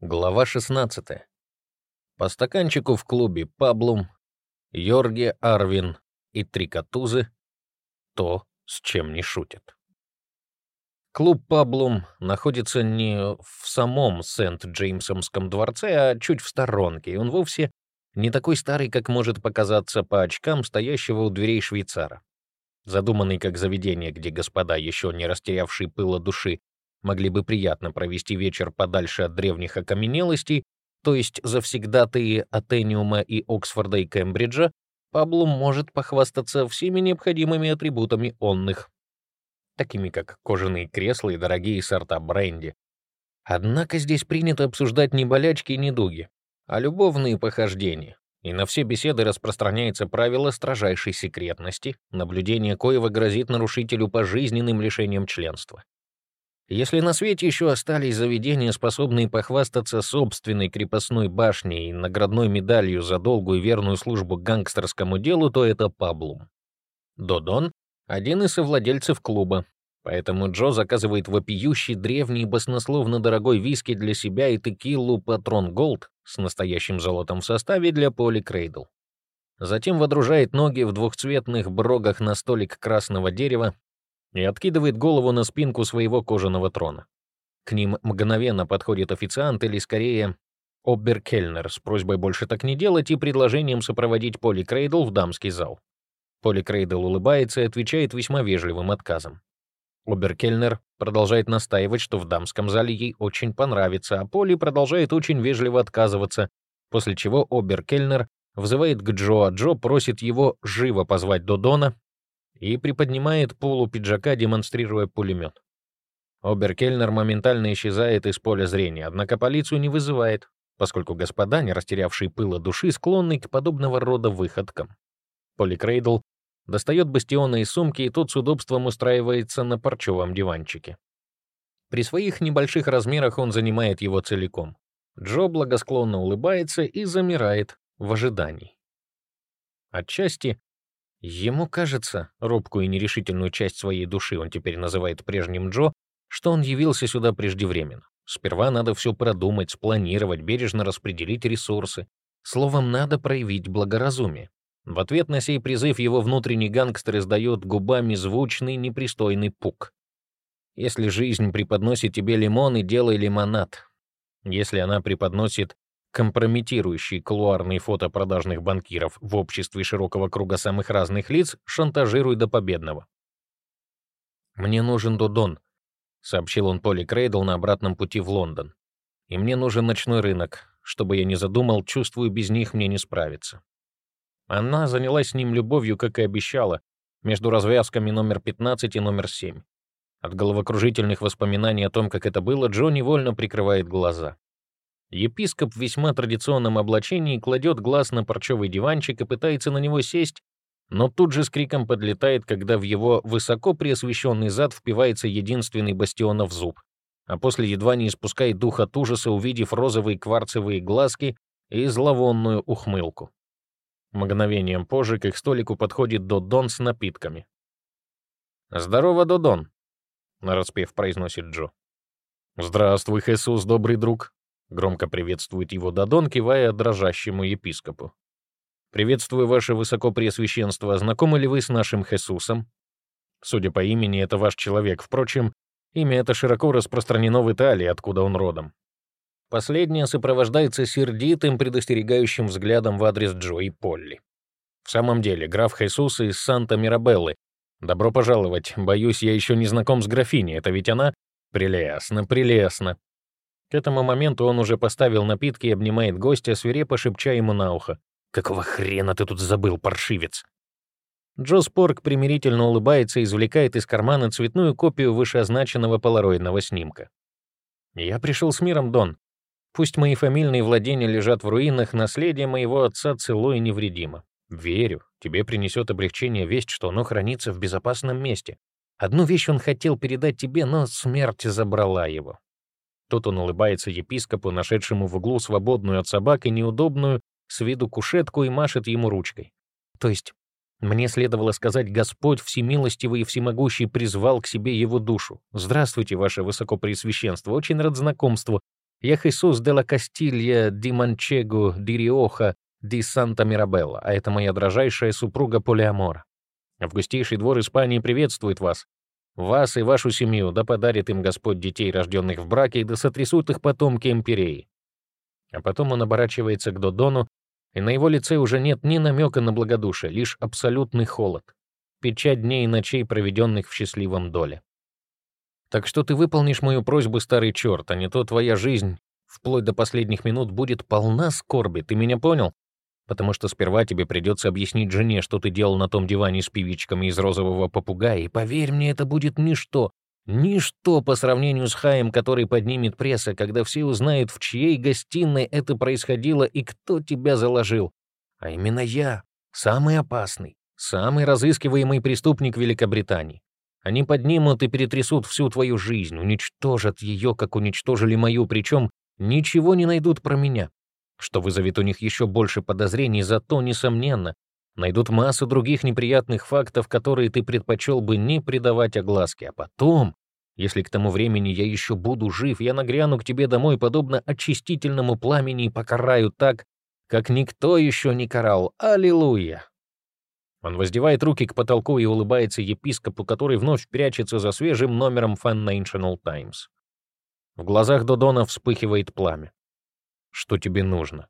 Глава 16. По стаканчику в клубе Паблум, Йорге, Арвин и Трикотузы — то, с чем не шутят. Клуб Паблум находится не в самом Сент-Джеймсомском дворце, а чуть в сторонке, и он вовсе не такой старый, как может показаться по очкам стоящего у дверей швейцара. Задуманный как заведение, где господа, еще не растерявшие пыла души, могли бы приятно провести вечер подальше от древних окаменелостей, то есть завсегдатые Атениума и Оксфорда и Кембриджа, Паблум может похвастаться всеми необходимыми атрибутами онных, такими как кожаные кресла и дорогие сорта бренди. Однако здесь принято обсуждать не болячки и недуги, а любовные похождения, и на все беседы распространяется правило строжайшей секретности, наблюдение коего грозит нарушителю пожизненным лишением членства. Если на свете еще остались заведения, способные похвастаться собственной крепостной башней и наградной медалью за долгую верную службу гангстерскому делу, то это Паблум. Додон — один из совладельцев клуба, поэтому Джо заказывает вопиющий древний баснословно дорогой виски для себя и текилу «Патрон Голд» с настоящим золотом в составе для Поли Крейдл. Затем водружает ноги в двухцветных брогах на столик красного дерева, и откидывает голову на спинку своего кожаного трона. К ним мгновенно подходит официант или, скорее, оберкельнер с просьбой больше так не делать и предложением сопроводить Поли Крейдл в дамский зал. Поли Крейдл улыбается и отвечает весьма вежливым отказом. Оберкельнер продолжает настаивать, что в дамском зале ей очень понравится, а Поли продолжает очень вежливо отказываться, после чего Оберкельнер взывает к Джо, а Джо просит его живо позвать Додона и приподнимает полу пиджака, демонстрируя пулемет. Оберкельнер моментально исчезает из поля зрения, однако полицию не вызывает, поскольку господа, не растерявшие пыла души, склонны к подобного рода выходкам. Поли Крейдл достает бастиона из сумки, и тот с удобством устраивается на парчевом диванчике. При своих небольших размерах он занимает его целиком. Джо благосклонно улыбается и замирает в ожидании. Отчасти Ему кажется, робкую и нерешительную часть своей души он теперь называет прежним Джо, что он явился сюда преждевременно. Сперва надо все продумать, спланировать, бережно распределить ресурсы. Словом, надо проявить благоразумие. В ответ на сей призыв его внутренний гангстер издает губами звучный, непристойный пук. Если жизнь преподносит тебе лимон, и делай лимонад. Если она преподносит компрометирующий кулуарные фото продажных банкиров в обществе широкого круга самых разных лиц, шантажируй до победного. «Мне нужен Додон», — сообщил он Поли Крейдл на обратном пути в Лондон. «И мне нужен ночной рынок. Чтобы я не задумал, чувствую, без них мне не справиться». Она занялась с ним любовью, как и обещала, между развязками номер 15 и номер 7. От головокружительных воспоминаний о том, как это было, Джо невольно прикрывает глаза. Епископ в весьма традиционном облачении кладет глаз на парчевый диванчик и пытается на него сесть, но тут же с криком подлетает, когда в его высоко преосвященный зад впивается единственный бастионов зуб, а после едва не испускает дух от ужаса, увидев розовые кварцевые глазки и зловонную ухмылку. Мгновением позже к их столику подходит Додон с напитками. «Здорово, Додон», — нараспев произносит Джо. «Здравствуй, Хесус, добрый друг», Громко приветствует его Дадон, кивая дрожащему епископу. «Приветствую, ваше высокопреосвященство. Знакомы ли вы с нашим Хесусом?» Судя по имени, это ваш человек. Впрочем, имя это широко распространено в Италии, откуда он родом. Последнее сопровождается сердитым, предостерегающим взглядом в адрес Джо и Полли. В самом деле, граф Хесус из Санта-Мирабеллы. Добро пожаловать. Боюсь, я еще не знаком с графиней. Это ведь она? Прелестно, прелестно. К этому моменту он уже поставил напитки и обнимает гостя, свирепо шепча ему на ухо. «Какого хрена ты тут забыл, паршивец?» Джо Спорк примирительно улыбается и извлекает из кармана цветную копию вышеозначенного полароидного снимка. «Я пришел с миром, Дон. Пусть мои фамильные владения лежат в руинах, наследие моего отца цело и невредимо. Верю, тебе принесет облегчение весть, что оно хранится в безопасном месте. Одну вещь он хотел передать тебе, но смерть забрала его. Тут он улыбается епископу, нашедшему в углу свободную от собак и неудобную с виду кушетку и машет ему ручкой. То есть мне следовало сказать, Господь всемилостивый и всемогущий призвал к себе его душу. Здравствуйте, ваше высокопреосвященство, очень рад знакомству. Я Хисус де ла Кастилья ди Манчего ди Риоха ди Санта Мирабелла, а это моя дрожайшая супруга Полиамора. Августейший двор Испании приветствует вас. Вас и вашу семью, да подарит им Господь детей, рожденных в браке, и да сотрясут их потомки империи. А потом он оборачивается к Додону, и на его лице уже нет ни намека на благодушие, лишь абсолютный холод. Печать дней и ночей, проведенных в счастливом доле. Так что ты выполнишь мою просьбу, старый черт, а не то твоя жизнь, вплоть до последних минут, будет полна скорби, ты меня понял? Потому что сперва тебе придется объяснить жене, что ты делал на том диване с певичками из розового попугая, и поверь мне, это будет ничто, ничто по сравнению с Хаем, который поднимет пресса, когда все узнают, в чьей гостиной это происходило и кто тебя заложил. А именно я, самый опасный, самый разыскиваемый преступник Великобритании. Они поднимут и перетрясут всю твою жизнь, уничтожат ее, как уничтожили мою, причем ничего не найдут про меня, что вызовет у них еще больше подозрений, зато, несомненно, найдут массу других неприятных фактов, которые ты предпочел бы не придавать огласке, а потом, если к тому времени я еще буду жив, я нагряну к тебе домой, подобно очистительному пламени, и покараю так, как никто еще не карал. Аллилуйя! Он воздевает руки к потолку и улыбается епископу, который вновь прячется за свежим номером Financial Times. В глазах Додона вспыхивает пламя. Что тебе нужно?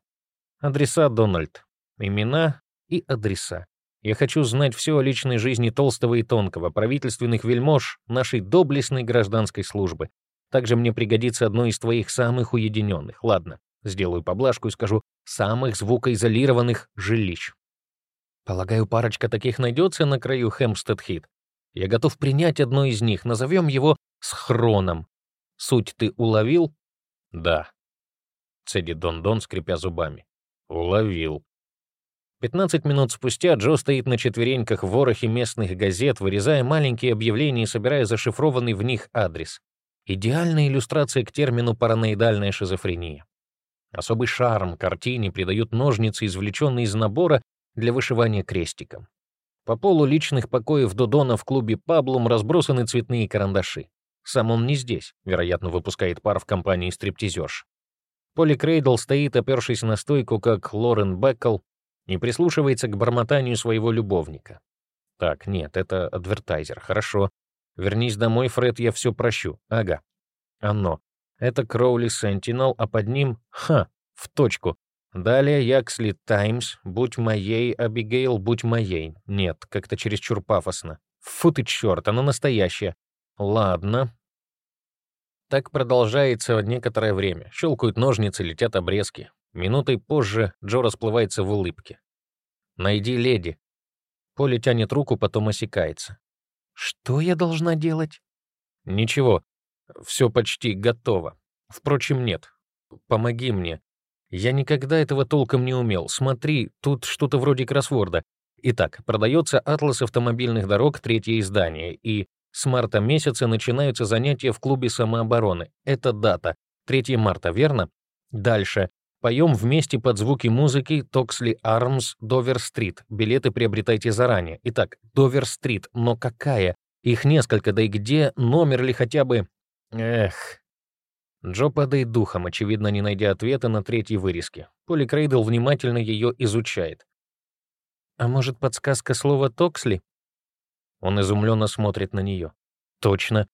Адреса, Дональд. Имена и адреса. Я хочу знать все о личной жизни Толстого и Тонкого, правительственных вельмож, нашей доблестной гражданской службы. Также мне пригодится одно из твоих самых уединенных, ладно, сделаю поблажку и скажу, самых звукоизолированных жилищ. Полагаю, парочка таких найдется на краю Хэмпстед-Хит. Я готов принять одно из них, назовем его схроном. Суть ты уловил? Да. Цедит Дон-Дон, скрипя зубами. Уловил. Пятнадцать минут спустя Джо стоит на четвереньках в ворохе местных газет, вырезая маленькие объявления и собирая зашифрованный в них адрес. Идеальная иллюстрация к термину «параноидальная шизофрения». Особый шарм картине придают ножницы, извлеченные из набора для вышивания крестиком. По полу личных покоев Додона в клубе «Паблум» разбросаны цветные карандаши. Сам он не здесь, вероятно, выпускает пар в компании стриптизерш. Поли Крейдл стоит, опершись на стойку, как Лорен Беккл, и прислушивается к бормотанию своего любовника. Так, нет, это адвертайзер, хорошо. Вернись домой, Фред, я все прощу. Ага. Оно. Это Кроули Сентинел, а под ним... Ха, в точку. Далее Яксли Таймс, будь моей, Абигейл, будь моей. Нет, как-то чересчур пафосно. Фу ты черт, оно настоящее. Ладно. Так продолжается некоторое время. Щелкают ножницы, летят обрезки. Минутой позже Джо расплывается в улыбке. «Найди леди». Поле тянет руку, потом осекается. «Что я должна делать?» «Ничего. Все почти готово. Впрочем, нет. Помоги мне. Я никогда этого толком не умел. Смотри, тут что-то вроде кроссворда. Итак, продается «Атлас автомобильных дорог», третье издание, и с марта месяца начинаются занятия в клубе самообороны. Это дата. 3 марта, верно? Дальше. Поем вместе под звуки музыки Токсли Армс, Довер-стрит. Билеты приобретайте заранее. Итак, Довер-стрит, но какая? Их несколько, да и где, номер ли хотя бы... Эх, Джо падает духом, очевидно, не найдя ответа на третьей вырезке. Поли Крейдл внимательно ее изучает. «А может, подсказка слова «Токсли»?» Он изумленно смотрит на нее. «Точно.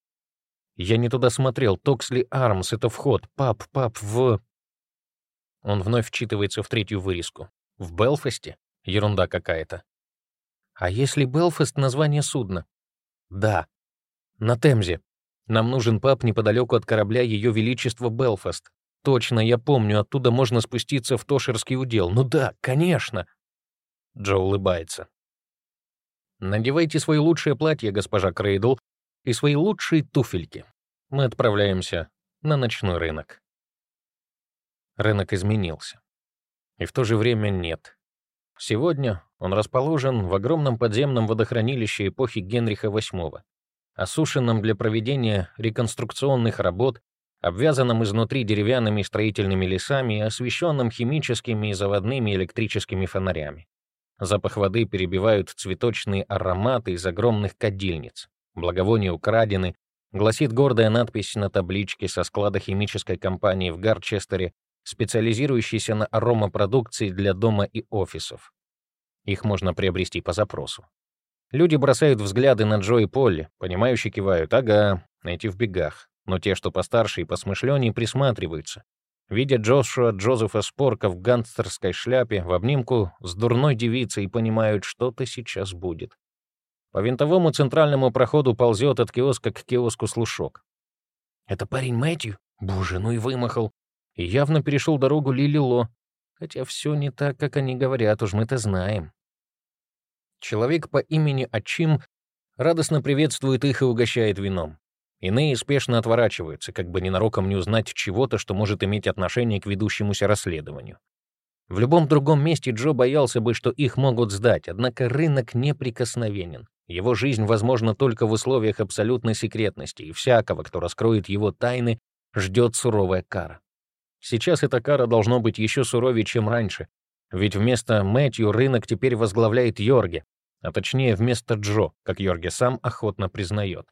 Я не туда смотрел. Токсли Армс — это вход. Пап, пап, в...» Он вновь вчитывается в третью вырезку. «В Белфасте? Ерунда какая-то». «А если Белфаст — название судна?» «Да. На Темзе. Нам нужен паб неподалеку от корабля Ее Величества Белфаст. Точно, я помню, оттуда можно спуститься в Тошерский удел. Ну да, конечно. Джо улыбается. Надевайте свои лучшие платья, госпожа Крейдл, и свои лучшие туфельки. Мы отправляемся на ночной рынок. Рынок изменился. И в то же время нет. Сегодня он расположен в огромном подземном водохранилище эпохи Генриха VIII осушенном для проведения реконструкционных работ, обвязанном изнутри деревянными строительными лесами и освещенном химическими и заводными электрическими фонарями. Запах воды перебивают цветочные ароматы из огромных кадильниц. Благовония украдены, гласит гордая надпись на табличке со склада химической компании в Гарчестере, специализирующейся на аромапродукции для дома и офисов. Их можно приобрести по запросу. Люди бросают взгляды на Джо и Полли, понимающие кивают, ага, эти в бегах. Но те, что постарше и посмышленнее, присматриваются. Видят Джошуа Джозефа Спорка в гангстерской шляпе, в обнимку с дурной девицей и понимают, что-то сейчас будет. По винтовому центральному проходу ползет от киоска к киоску слушок. «Это парень Мэтью? Боже, ну и вымахал. И явно перешел дорогу Лилило. Хотя все не так, как они говорят, уж мы-то знаем». Человек по имени Ачим радостно приветствует их и угощает вином. Иные спешно отворачиваются, как бы ненароком не узнать чего-то, что может иметь отношение к ведущемуся расследованию. В любом другом месте Джо боялся бы, что их могут сдать, однако рынок неприкосновенен. Его жизнь возможна только в условиях абсолютной секретности, и всякого, кто раскроет его тайны, ждет суровая кара. Сейчас эта кара должно быть еще суровее, чем раньше, ведь вместо Мэтью рынок теперь возглавляет Йорге, а точнее вместо Джо, как Йорге сам охотно признает.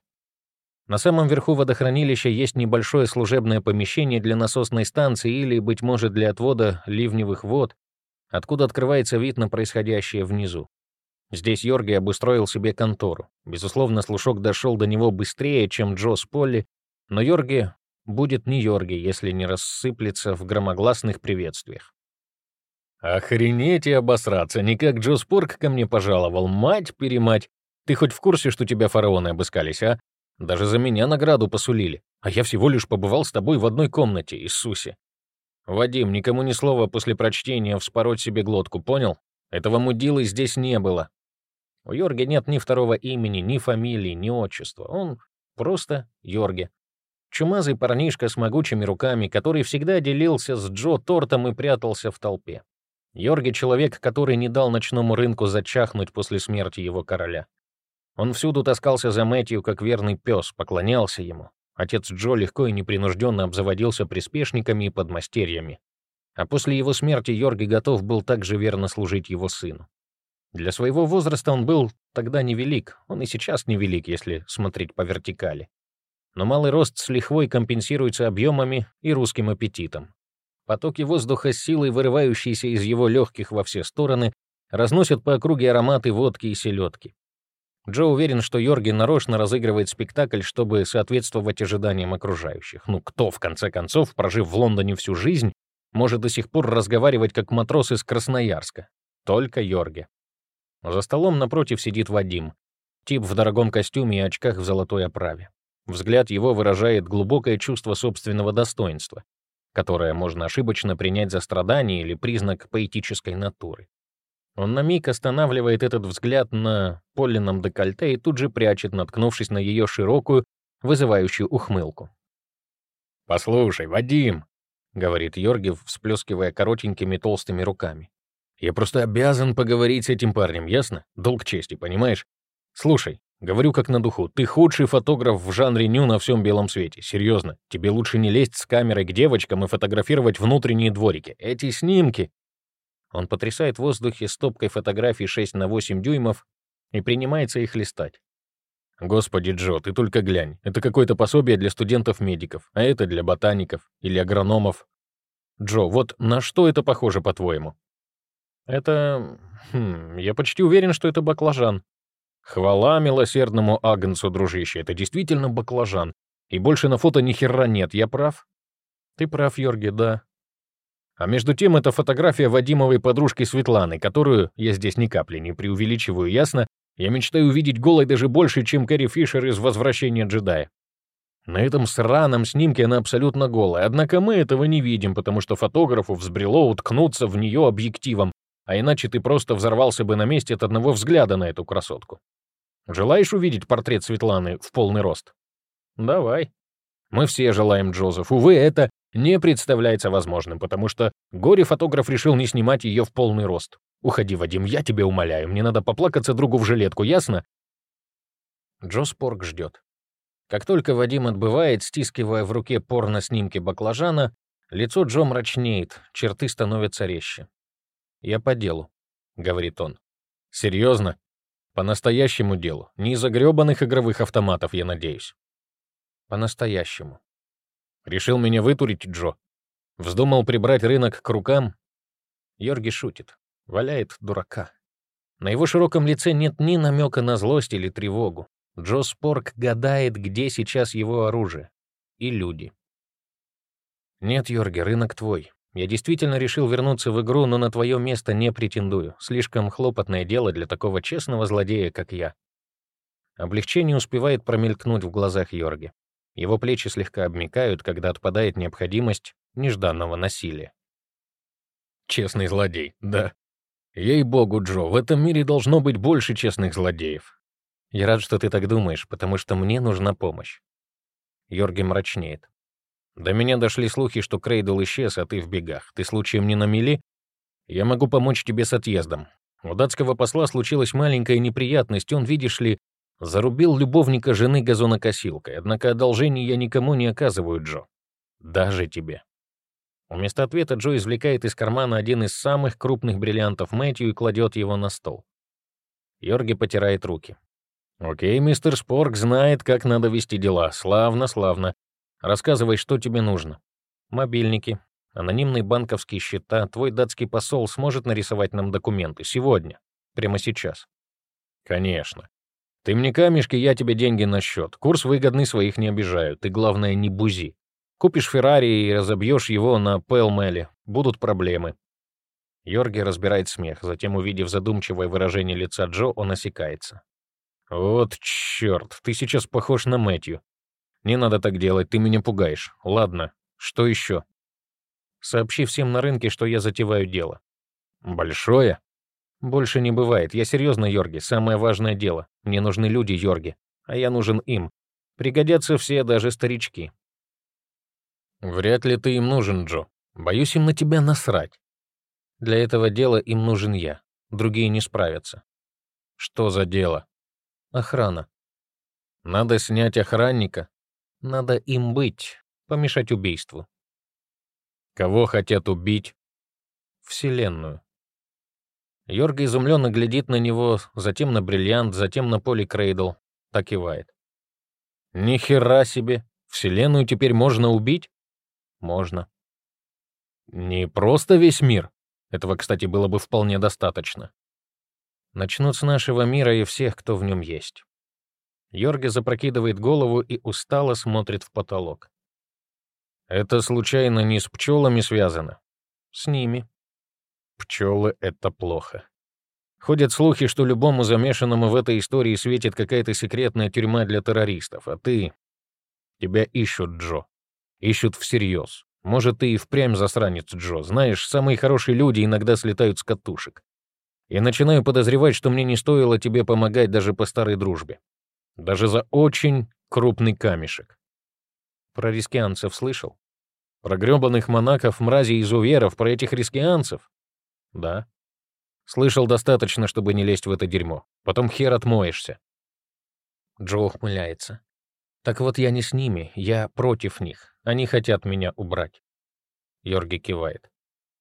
На самом верху водохранилища есть небольшое служебное помещение для насосной станции или, быть может, для отвода ливневых вод, откуда открывается вид на происходящее внизу. Здесь Йорги обустроил себе контору. Безусловно, слушок дошел до него быстрее, чем Джо с Полли, но Йорги будет не Йорги, если не рассыплется в громогласных приветствиях. «Охренеть и обосраться! Не как Джо Спорк ко мне пожаловал, мать-перемать! Ты хоть в курсе, что тебя фараоны обыскались, а? Даже за меня награду посулили, а я всего лишь побывал с тобой в одной комнате, Иисусе. Вадим, никому ни слова после прочтения вспороть себе глотку, понял? Этого мудилы здесь не было. У Йорги нет ни второго имени, ни фамилии, ни отчества. Он просто Йорги. Чумазый парнишка с могучими руками, который всегда делился с Джо тортом и прятался в толпе. Йорги — человек, который не дал ночному рынку зачахнуть после смерти его короля. Он всюду таскался за Мэтью, как верный пес, поклонялся ему. Отец Джо легко и непринужденно обзаводился приспешниками и подмастерьями. А после его смерти Йорги готов был также верно служить его сыну. Для своего возраста он был тогда невелик, он и сейчас невелик, если смотреть по вертикали. Но малый рост с лихвой компенсируется объемами и русским аппетитом. Потоки воздуха с силой, вырывающиеся из его легких во все стороны, разносят по округе ароматы водки и селедки. Джо уверен, что Йорги нарочно разыгрывает спектакль, чтобы соответствовать ожиданиям окружающих. Ну кто, в конце концов, прожив в Лондоне всю жизнь, может до сих пор разговаривать как матрос из Красноярска? Только Йорги. За столом напротив сидит Вадим. Тип в дорогом костюме и очках в золотой оправе. Взгляд его выражает глубокое чувство собственного достоинства, которое можно ошибочно принять за страдание или признак поэтической натуры. Он на миг останавливает этот взгляд на Поллином декольте и тут же прячет, наткнувшись на ее широкую, вызывающую ухмылку. «Послушай, Вадим», — говорит Йоргев, всплескивая коротенькими толстыми руками. «Я просто обязан поговорить с этим парнем, ясно? Долг чести, понимаешь? Слушай, говорю как на духу, ты худший фотограф в жанре ню на всем белом свете. Серьезно, тебе лучше не лезть с камерой к девочкам и фотографировать внутренние дворики. Эти снимки он потрясает в воздухе стопкой фотографий 6 на 8 дюймов и принимается их листать. «Господи, Джо, ты только глянь. Это какое-то пособие для студентов-медиков, а это для ботаников или агрономов. Джо, вот на что это похоже, по-твоему?» «Это... Хм, я почти уверен, что это баклажан». «Хвала милосердному Агнцу, дружище, это действительно баклажан. И больше на фото ни хера нет, я прав?» «Ты прав, Йорги, да. А между тем, это фотография Вадимовой подружки Светланы, которую я здесь ни капли не преувеличиваю, ясно? Я мечтаю увидеть голой даже больше, чем Кэрри Фишер из «Возвращения джедая». На этом сраном снимке она абсолютно голая, однако мы этого не видим, потому что фотографу взбрело уткнуться в нее объективом, а иначе ты просто взорвался бы на месте от одного взгляда на эту красотку. Желаешь увидеть портрет Светланы в полный рост? Давай. Мы все желаем, Джозеф. Увы, это не представляется возможным, потому что горе-фотограф решил не снимать ее в полный рост. Уходи, Вадим, я тебя умоляю, мне надо поплакаться другу в жилетку, ясно? Джо Спорг ждет. Как только Вадим отбывает, стискивая в руке порно-снимки баклажана, лицо Джо мрачнеет, черты становятся резче. «Я по делу», — говорит он. «Серьезно? По настоящему делу. Не из-за игровых автоматов, я надеюсь». По-настоящему. Решил меня вытурить, Джо. Вздумал прибрать рынок к рукам. Йорги шутит. Валяет дурака. На его широком лице нет ни намека на злость или тревогу. Джо Спорк гадает, где сейчас его оружие. И люди. Нет, Йорги, рынок твой. Я действительно решил вернуться в игру, но на твое место не претендую. Слишком хлопотное дело для такого честного злодея, как я. Облегчение успевает промелькнуть в глазах Йорги. Его плечи слегка обмикают, когда отпадает необходимость нежданного насилия. Честный злодей, да. Ей-богу, Джо, в этом мире должно быть больше честных злодеев. Я рад, что ты так думаешь, потому что мне нужна помощь. Йорги мрачнеет. До меня дошли слухи, что Крейдл исчез, а ты в бегах. Ты случаем не на мели? Я могу помочь тебе с отъездом. У датского посла случилась маленькая неприятность. Он, видишь ли, зарубил любовника жены газонокосилкой. Однако одолжений я никому не оказываю, Джо. Даже тебе. Вместо ответа Джо извлекает из кармана один из самых крупных бриллиантов Мэтью и кладет его на стол. Йорги потирает руки. «Окей, мистер Спорк знает, как надо вести дела. Славно, славно. Рассказывай, что тебе нужно. Мобильники, анонимные банковские счета. Твой датский посол сможет нарисовать нам документы. Сегодня. Прямо сейчас». «Конечно. Ты мне камешки, я тебе деньги на счет. Курс выгодный, своих не обижаю. Ты, главное, не бузи. Купишь Феррари и разобьешь его на Пэлмеле. Будут проблемы». Йорги разбирает смех, затем, увидев задумчивое выражение лица Джо, он осекается. «Вот черт, ты сейчас похож на Мэтью. Не надо так делать, ты меня пугаешь. Ладно, что еще?» «Сообщи всем на рынке, что я затеваю дело». «Большое?» «Больше не бывает. Я серьезно, Йорги. Самое важное дело. Мне нужны люди, Йорги. А я нужен им. Пригодятся все, даже старички. Вряд ли ты им нужен, Джо. Боюсь им на тебя насрать. Для этого дела им нужен я. Другие не справятся. Что за дело? Охрана. Надо снять охранника. Надо им быть, помешать убийству. Кого хотят убить? Вселенную. Йорга изумленно глядит на него, затем на бриллиант, затем на поле Крейдл. Так кивает. Ни хера себе! Вселенную теперь можно убить? Можно. Не просто весь мир. Этого, кстати, было бы вполне достаточно. Начнут с нашего мира и всех, кто в нем есть. Йорги запрокидывает голову и устало смотрит в потолок. Это случайно не с пчелами связано? С ними. Пчелы — это плохо. Ходят слухи, что любому замешанному в этой истории светит какая-то секретная тюрьма для террористов, а ты... Тебя ищут, Джо. Ищут всерьез. Может, ты и впрямь засранец, Джо. Знаешь, самые хорошие люди иногда слетают с катушек. Я начинаю подозревать, что мне не стоило тебе помогать даже по старой дружбе. Даже за очень крупный камешек. Про рискианцев слышал? Про грёбаных монаков, мразей изуверов, про этих рискианцев? Да. Слышал достаточно, чтобы не лезть в это дерьмо. Потом хер отмоешься. Джо ухмыляется. Так вот я не с ними, я против них. Они хотят меня убрать. Йорги кивает.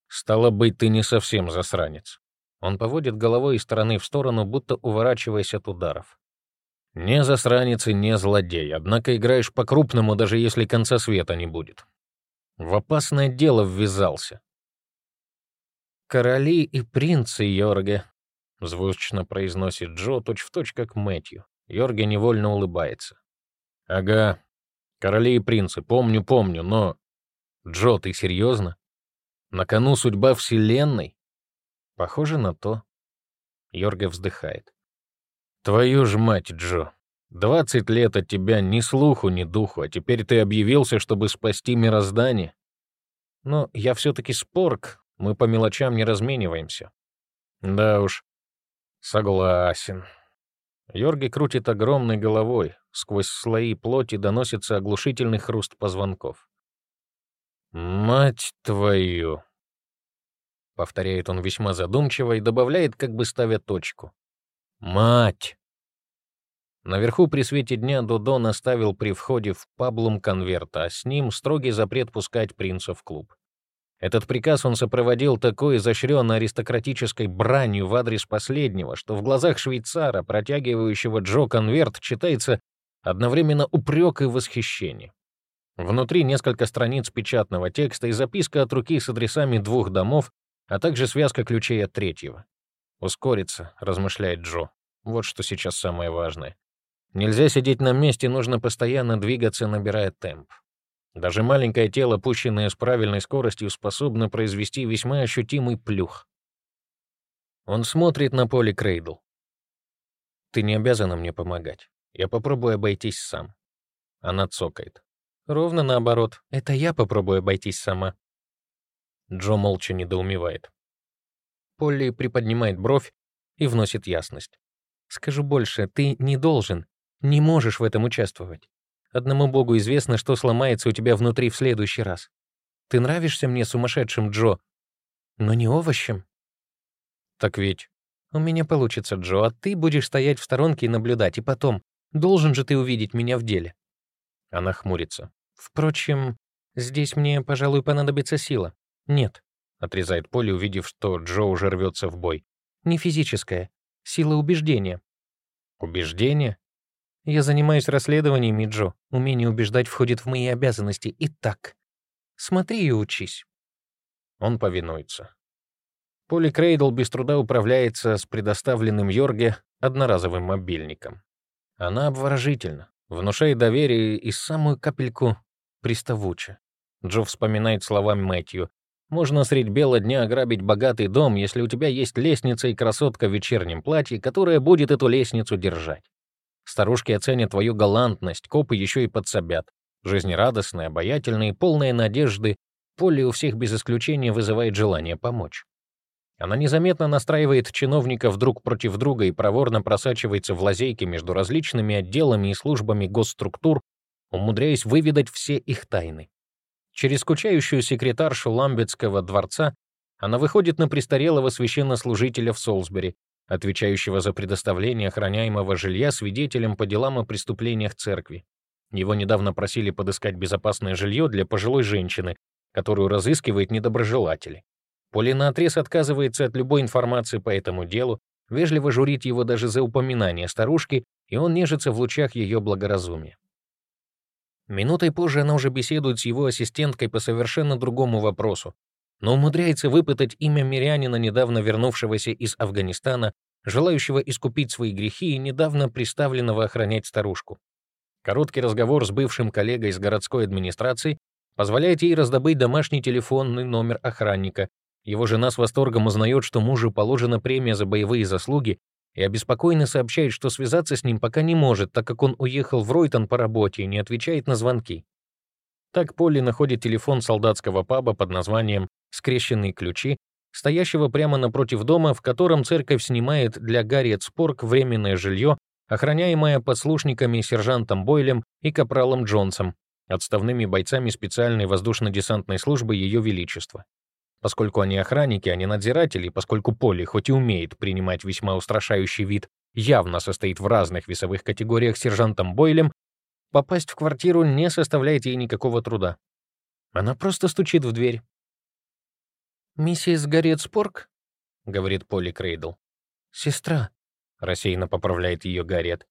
Стало быть, ты не совсем засранец. Он поводит головой из стороны в сторону, будто уворачиваясь от ударов. Не засранец и не злодей, однако играешь по-крупному, даже если конца света не будет. В опасное дело ввязался. «Короли и принцы, Йорге», — звучно произносит Джо, точь-в-точь, точь, как Мэтью. Йорге невольно улыбается. «Ага, короли и принцы, помню, помню, но... Джо, ты серьезно? На кону судьба Вселенной?» «Похоже на то». Йорге вздыхает. «Твою ж мать, Джо, двадцать лет от тебя ни слуху, ни духу, а теперь ты объявился, чтобы спасти мироздание?» «Но я все-таки спорк, мы по мелочам не размениваемся». «Да уж, согласен». Йорги крутит огромной головой. Сквозь слои плоти доносится оглушительный хруст позвонков. «Мать твою!» Повторяет он весьма задумчиво и добавляет, как бы ставя точку. «Мать!» Наверху при свете дня Додо наставил при входе в паблум конверта, а с ним строгий запрет пускать принца в клуб. Этот приказ он сопроводил такой изощренной аристократической бранью в адрес последнего, что в глазах швейцара, протягивающего Джо конверт, читается Одновременно упрек и восхищение. Внутри несколько страниц печатного текста и записка от руки с адресами двух домов, а также связка ключей от третьего. «Ускориться», — размышляет Джо. Вот что сейчас самое важное. Нельзя сидеть на месте, нужно постоянно двигаться, набирая темп. Даже маленькое тело, пущенное с правильной скоростью, способно произвести весьма ощутимый плюх. Он смотрит на поле Крейдл. «Ты не обязана мне помогать. Я попробую обойтись сам». Она цокает. «Ровно наоборот. Это я попробую обойтись сама». Джо молча недоумевает. Полли приподнимает бровь и вносит ясность. «Скажу больше, ты не должен, не можешь в этом участвовать. Одному богу известно, что сломается у тебя внутри в следующий раз. Ты нравишься мне сумасшедшим, Джо, но не овощем. Так ведь у меня получится, Джо, а ты будешь стоять в сторонке и наблюдать, и потом, должен же ты увидеть меня в деле. Она хмурится. Впрочем, здесь мне, пожалуй, понадобится сила. Нет, отрезает Поли, увидев, что Джо уже рвется в бой. Не физическая, сила убеждения. Убеждение? Я занимаюсь расследованиями, Джо. Умение убеждать входит в мои обязанности. Итак, смотри и учись. Он повинуется. Поли Крейдл без труда управляется с предоставленным Йорге одноразовым мобильником. Она обворожительна, внушает доверие и самую капельку приставуча. Джо вспоминает слова Мэтью. «Можно средь бела дня ограбить богатый дом, если у тебя есть лестница и красотка в вечернем платье, которая будет эту лестницу держать. Старушки оценят твою галантность, копы еще и подсобят. Жизнерадостные, обаятельные, полные надежды, Полли у всех без исключения вызывает желание помочь. Она незаметно настраивает чиновников друг против друга и проворно просачивается в лазейки между различными отделами и службами госструктур, умудряясь выведать все их тайны. Через скучающую секретаршу Ламбетского дворца она выходит на престарелого священнослужителя в Солсбери, отвечающего за предоставление охраняемого жилья свидетелям по делам о преступлениях церкви. Его недавно просили подыскать безопасное жилье для пожилой женщины, которую разыскивает недоброжелатели. Поли наотрез отказывается от любой информации по этому делу, вежливо журит его даже за упоминание старушки, и он нежится в лучах ее благоразумия. Минутой позже она уже беседует с его ассистенткой по совершенно другому вопросу, но умудряется выпытать имя мирянина, недавно вернувшегося из Афганистана, желающего искупить свои грехи и недавно приставленного охранять старушку. Короткий разговор с бывшим коллегой из городской администрации позволяет ей раздобыть домашний телефонный номер охранника. Его жена с восторгом узнает, что мужу положена премия за боевые заслуги, и обеспокоенно сообщает, что связаться с ним пока не может, так как он уехал в Ройтон по работе и не отвечает на звонки. Так Полли находит телефон солдатского паба под названием «Скрещенные ключи», стоящего прямо напротив дома, в котором церковь снимает для Гарриет Спорк временное жилье, охраняемое подслушниками сержантом Бойлем и капралом Джонсом, отставными бойцами специальной воздушно-десантной службы Ее Величества. Поскольку они охранники, а не надзиратели, поскольку Полли, хоть и умеет принимать весьма устрашающий вид, явно состоит в разных весовых категориях сержантом Бойлем, Попасть в квартиру не составляет ей никакого труда. Она просто стучит в дверь. «Миссис Гарриет говорит Полли Крейдл. «Сестра», — рассеянно поправляет ее Гарриет.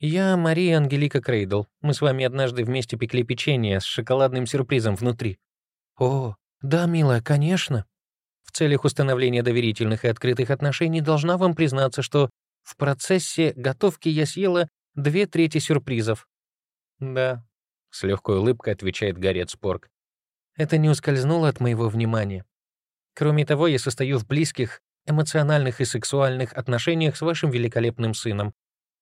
«Я Мария Ангелика Крейдл. Мы с вами однажды вместе пекли печенье с шоколадным сюрпризом внутри». «О, да, милая, конечно». В целях установления доверительных и открытых отношений должна вам признаться, что в процессе готовки я съела две трети сюрпризов. «Да», — с легкой улыбкой отвечает Гарет Спорг. «Это не ускользнуло от моего внимания. Кроме того, я состою в близких, эмоциональных и сексуальных отношениях с вашим великолепным сыном.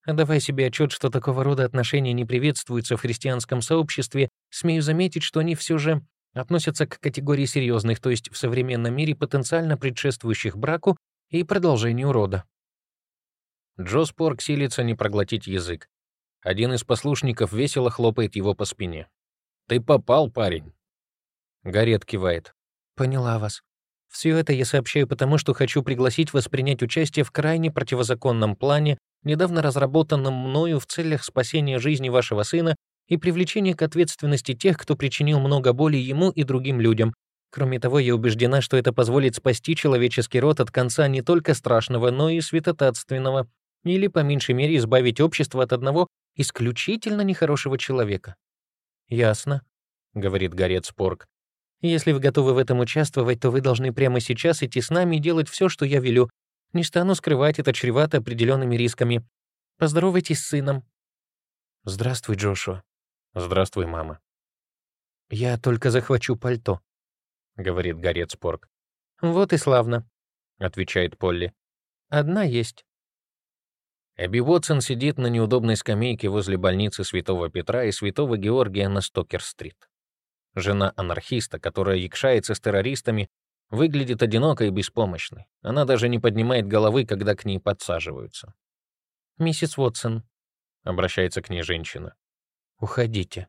Давая себе отчет, что такого рода отношения не приветствуются в христианском сообществе, смею заметить, что они все же относятся к категории серьезных, то есть в современном мире потенциально предшествующих браку и продолжению рода. Джо Спорг силится не проглотить язык. Один из послушников весело хлопает его по спине. «Ты попал, парень!» Гарет кивает. «Поняла вас. Все это я сообщаю потому, что хочу пригласить вас принять участие в крайне противозаконном плане, недавно разработанном мною в целях спасения жизни вашего сына и привлечения к ответственности тех, кто причинил много боли ему и другим людям. Кроме того, я убеждена, что это позволит спасти человеческий род от конца не только страшного, но и святотатственного, Или, по меньшей мере, избавить общество от одного исключительно нехорошего человека. «Ясно», — говорит Гарет «Если вы готовы в этом участвовать, то вы должны прямо сейчас идти с нами и делать все, что я велю. Не стану скрывать это чревато определенными рисками. Поздоровайтесь с сыном». «Здравствуй, Джошуа». «Здравствуй, мама». «Я только захвачу пальто», — говорит Гарет Спорг. «Вот и славно», — отвечает Полли. «Одна есть». Эбби Уотсон сидит на неудобной скамейке возле больницы Святого Петра и Святого Георгия на Стокер-стрит. Жена анархиста, которая якшается с террористами, выглядит одинокой и беспомощной. Она даже не поднимает головы, когда к ней подсаживаются. «Миссис Уотсон», — обращается к ней женщина, — «уходите.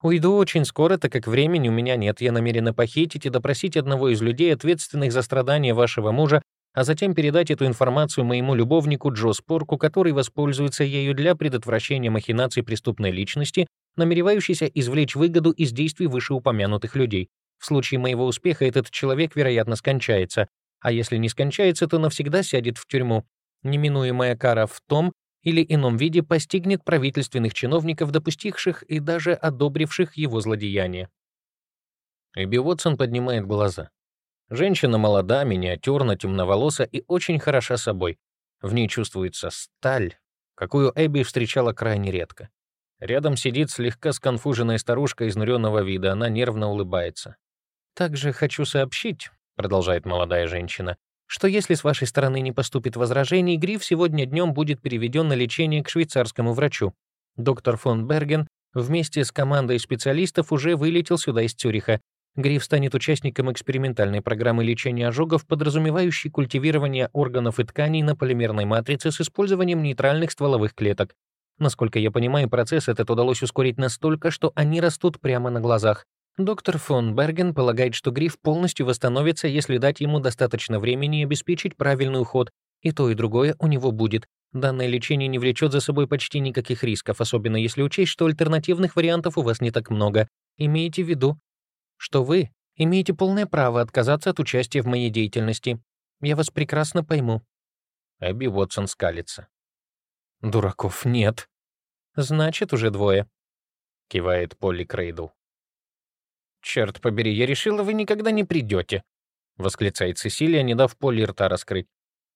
Уйду очень скоро, так как времени у меня нет. Я намерена похитить и допросить одного из людей, ответственных за страдания вашего мужа, а затем передать эту информацию моему любовнику Джо Спорку, который воспользуется ею для предотвращения махинаций преступной личности, намеревающейся извлечь выгоду из действий вышеупомянутых людей. В случае моего успеха этот человек, вероятно, скончается, а если не скончается, то навсегда сядет в тюрьму. Неминуемая кара в том или ином виде постигнет правительственных чиновников, допустивших и даже одобривших его злодеяние. Эбби Уотсон поднимает глаза. Женщина молода, миниатюрна, темноволоса и очень хороша собой. В ней чувствуется сталь, какую Эбби встречала крайне редко. Рядом сидит слегка сконфуженная старушка изнуренного вида, она нервно улыбается. «Также хочу сообщить», — продолжает молодая женщина, «что если с вашей стороны не поступит возражений, Гриф сегодня днем будет переведен на лечение к швейцарскому врачу. Доктор фон Берген вместе с командой специалистов уже вылетел сюда из Цюриха, Гриф станет участником экспериментальной программы лечения ожогов, подразумевающей культивирование органов и тканей на полимерной матрице с использованием нейтральных стволовых клеток. Насколько я понимаю, процесс этот удалось ускорить настолько, что они растут прямо на глазах. Доктор фон Берген полагает, что гриф полностью восстановится, если дать ему достаточно времени и обеспечить правильный уход, и то, и другое у него будет. Данное лечение не влечет за собой почти никаких рисков, особенно если учесть, что альтернативных вариантов у вас не так много. Имейте в виду, что вы имеете полное право отказаться от участия в моей деятельности. Я вас прекрасно пойму». Эбби Уотсон скалится. «Дураков нет». «Значит, уже двое», — кивает Полли Крейдл. «Черт побери, я решила, вы никогда не придете», — восклицает Сесилия, не дав Полли рта раскрыть.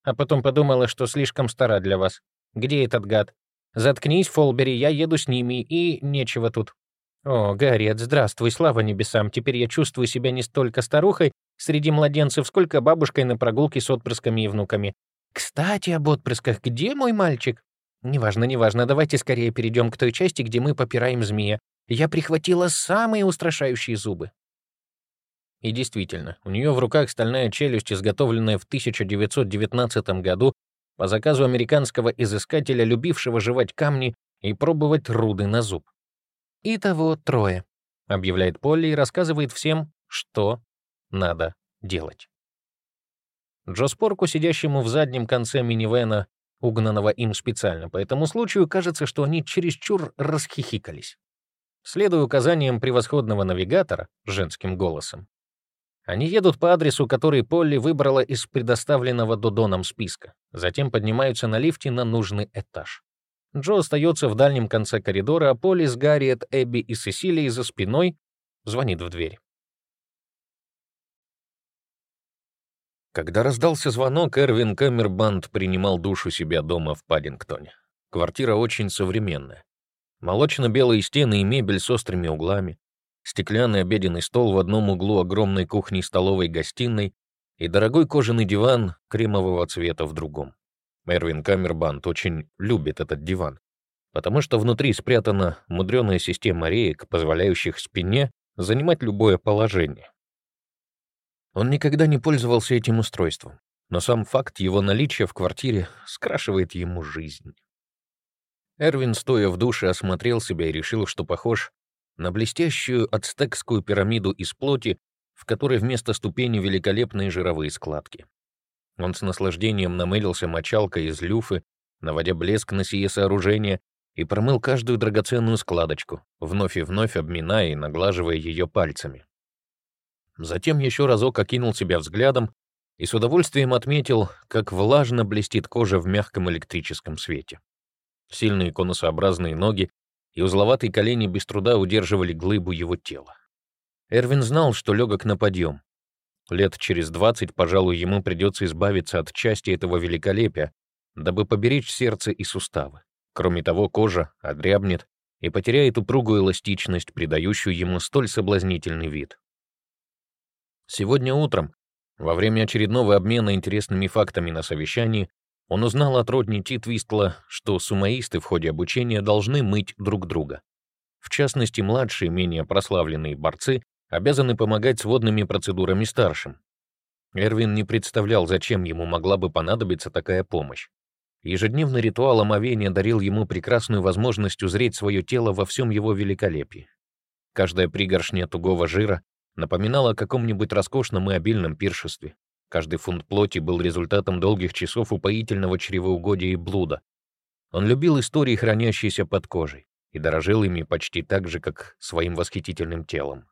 «А потом подумала, что слишком стара для вас. Где этот гад? Заткнись, Фолбери, я еду с ними, и нечего тут». «О, Гарриет, здравствуй, слава небесам, теперь я чувствую себя не столько старухой среди младенцев, сколько бабушкой на прогулке с отпрысками и внуками. Кстати, об отпрысках, где мой мальчик?» «Неважно, неважно, давайте скорее перейдем к той части, где мы попираем змея. Я прихватила самые устрашающие зубы». И действительно, у нее в руках стальная челюсть, изготовленная в 1919 году по заказу американского изыскателя, любившего жевать камни и пробовать руды на зуб. «Итого трое», — объявляет Полли и рассказывает всем, что надо делать. Джо Спорку, сидящему в заднем конце минивэна, угнанного им специально по этому случаю, кажется, что они чересчур расхихикались. Следуя указаниям превосходного навигатора женским голосом, они едут по адресу, который Полли выбрала из предоставленного Додоном списка, затем поднимаются на лифте на нужный этаж. Джо остается в дальнем конце коридора, а Полли с Гарриет, Эбби и Сесилией за спиной звонит в дверь. Когда раздался звонок, Эрвин Камербанд принимал душ у себя дома в Паддингтоне. Квартира очень современная. Молочно-белые стены и мебель с острыми углами, стеклянный обеденный стол в одном углу огромной кухни-столовой гостиной и дорогой кожаный диван кремового цвета в другом. Эрвин Камербанд очень любит этот диван, потому что внутри спрятана мудреная система реек, позволяющих спине занимать любое положение. Он никогда не пользовался этим устройством, но сам факт его наличия в квартире скрашивает ему жизнь. Эрвин, стоя в душе, осмотрел себя и решил, что похож на блестящую ацтекскую пирамиду из плоти, в которой вместо ступени великолепные жировые складки. Он с наслаждением намылился мочалкой из люфы, наводя блеск на сие сооружение, и промыл каждую драгоценную складочку, вновь и вновь обминая и наглаживая ее пальцами. Затем еще разок окинул себя взглядом и с удовольствием отметил, как влажно блестит кожа в мягком электрическом свете. Сильные конусообразные ноги и узловатые колени без труда удерживали глыбу его тела. Эрвин знал, что легок на подъем. Лет через двадцать, пожалуй, ему придется избавиться от части этого великолепия, дабы поберечь сердце и суставы. Кроме того, кожа одрябнет и потеряет упругую эластичность, придающую ему столь соблазнительный вид. Сегодня утром, во время очередного обмена интересными фактами на совещании, он узнал от Родни Ти Твистла, что сумаисты в ходе обучения должны мыть друг друга. В частности, младшие, менее прославленные борцы обязаны помогать с водными процедурами старшим. Эрвин не представлял, зачем ему могла бы понадобиться такая помощь. Ежедневный ритуал омовения дарил ему прекрасную возможность узреть свое тело во всем его великолепии. Каждая пригоршня тугого жира напоминала о каком-нибудь роскошном и обильном пиршестве. Каждый фунт плоти был результатом долгих часов упоительного чревоугодия и блуда. Он любил истории, хранящиеся под кожей, и дорожил ими почти так же, как своим восхитительным телом.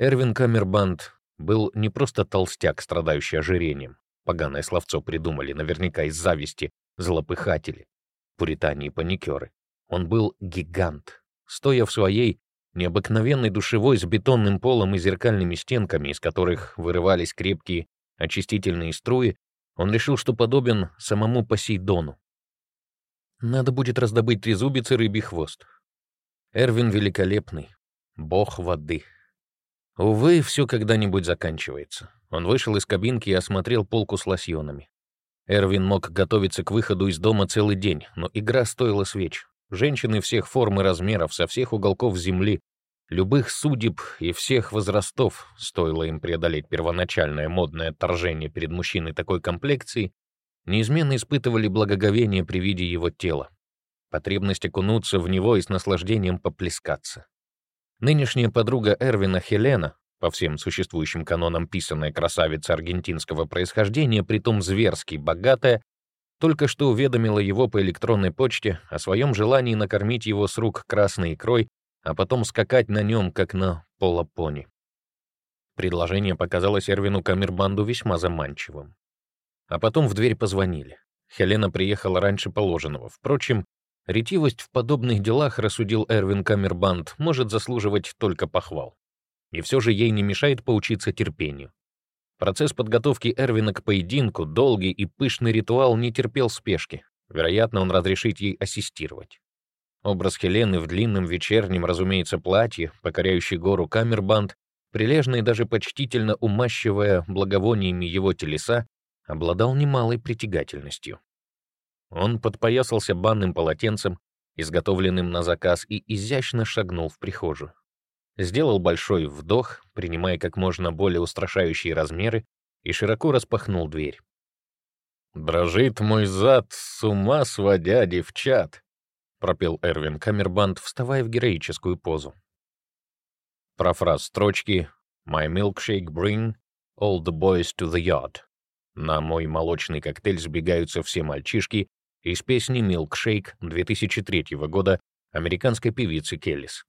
Эрвин Камербанд был не просто толстяк, страдающий ожирением. Поганое словцо придумали, наверняка из зависти, злопыхатели, пуритане и паникеры. Он был гигант, стоя в своей необыкновенной душевой с бетонным полом и зеркальными стенками, из которых вырывались крепкие очистительные струи, он решил, что подобен самому Посейдону. Надо будет раздобыть трезубец и рыбий хвост. Эрвин великолепный, бог воды. Увы, все когда-нибудь заканчивается. Он вышел из кабинки и осмотрел полку с лосьонами. Эрвин мог готовиться к выходу из дома целый день, но игра стоила свеч. Женщины всех форм и размеров, со всех уголков земли, любых судеб и всех возрастов, стоило им преодолеть первоначальное модное отторжение перед мужчиной такой комплекции, неизменно испытывали благоговение при виде его тела, потребность окунуться в него и с наслаждением поплескаться. Нынешняя подруга Эрвина Хелена, по всем существующим канонам писанная красавица аргентинского происхождения, притом зверски богатая, только что уведомила его по электронной почте о своем желании накормить его с рук красной икрой, а потом скакать на нем, как на полопони. Предложение показалось Эрвину Камербанду весьма заманчивым. А потом в дверь позвонили. Хелена приехала раньше положенного. Впрочем, ретивость в подобных делах, рассудил Эрвин Камербанд, может заслуживать только похвал и все же ей не мешает поучиться терпению. Процесс подготовки Эрвина к поединку, долгий и пышный ритуал не терпел спешки. Вероятно, он разрешит ей ассистировать. Образ Хелены в длинном вечернем, разумеется, платье, покоряющий гору камербанд, прилежно и даже почтительно умащивая благовониями его телеса, обладал немалой притягательностью. Он подпоясался банным полотенцем, изготовленным на заказ, и изящно шагнул в прихожую сделал большой вдох, принимая как можно более устрашающие размеры, и широко распахнул дверь. «Дрожит мой зад, с ума сводя девчат», — пропел Эрвин Камербанд, вставая в героическую позу. Профраз строчки «My milkshake bring all the boys to the yard». На мой молочный коктейль сбегаются все мальчишки из песни «Milkshake» 2003 года американской певицы Келлис.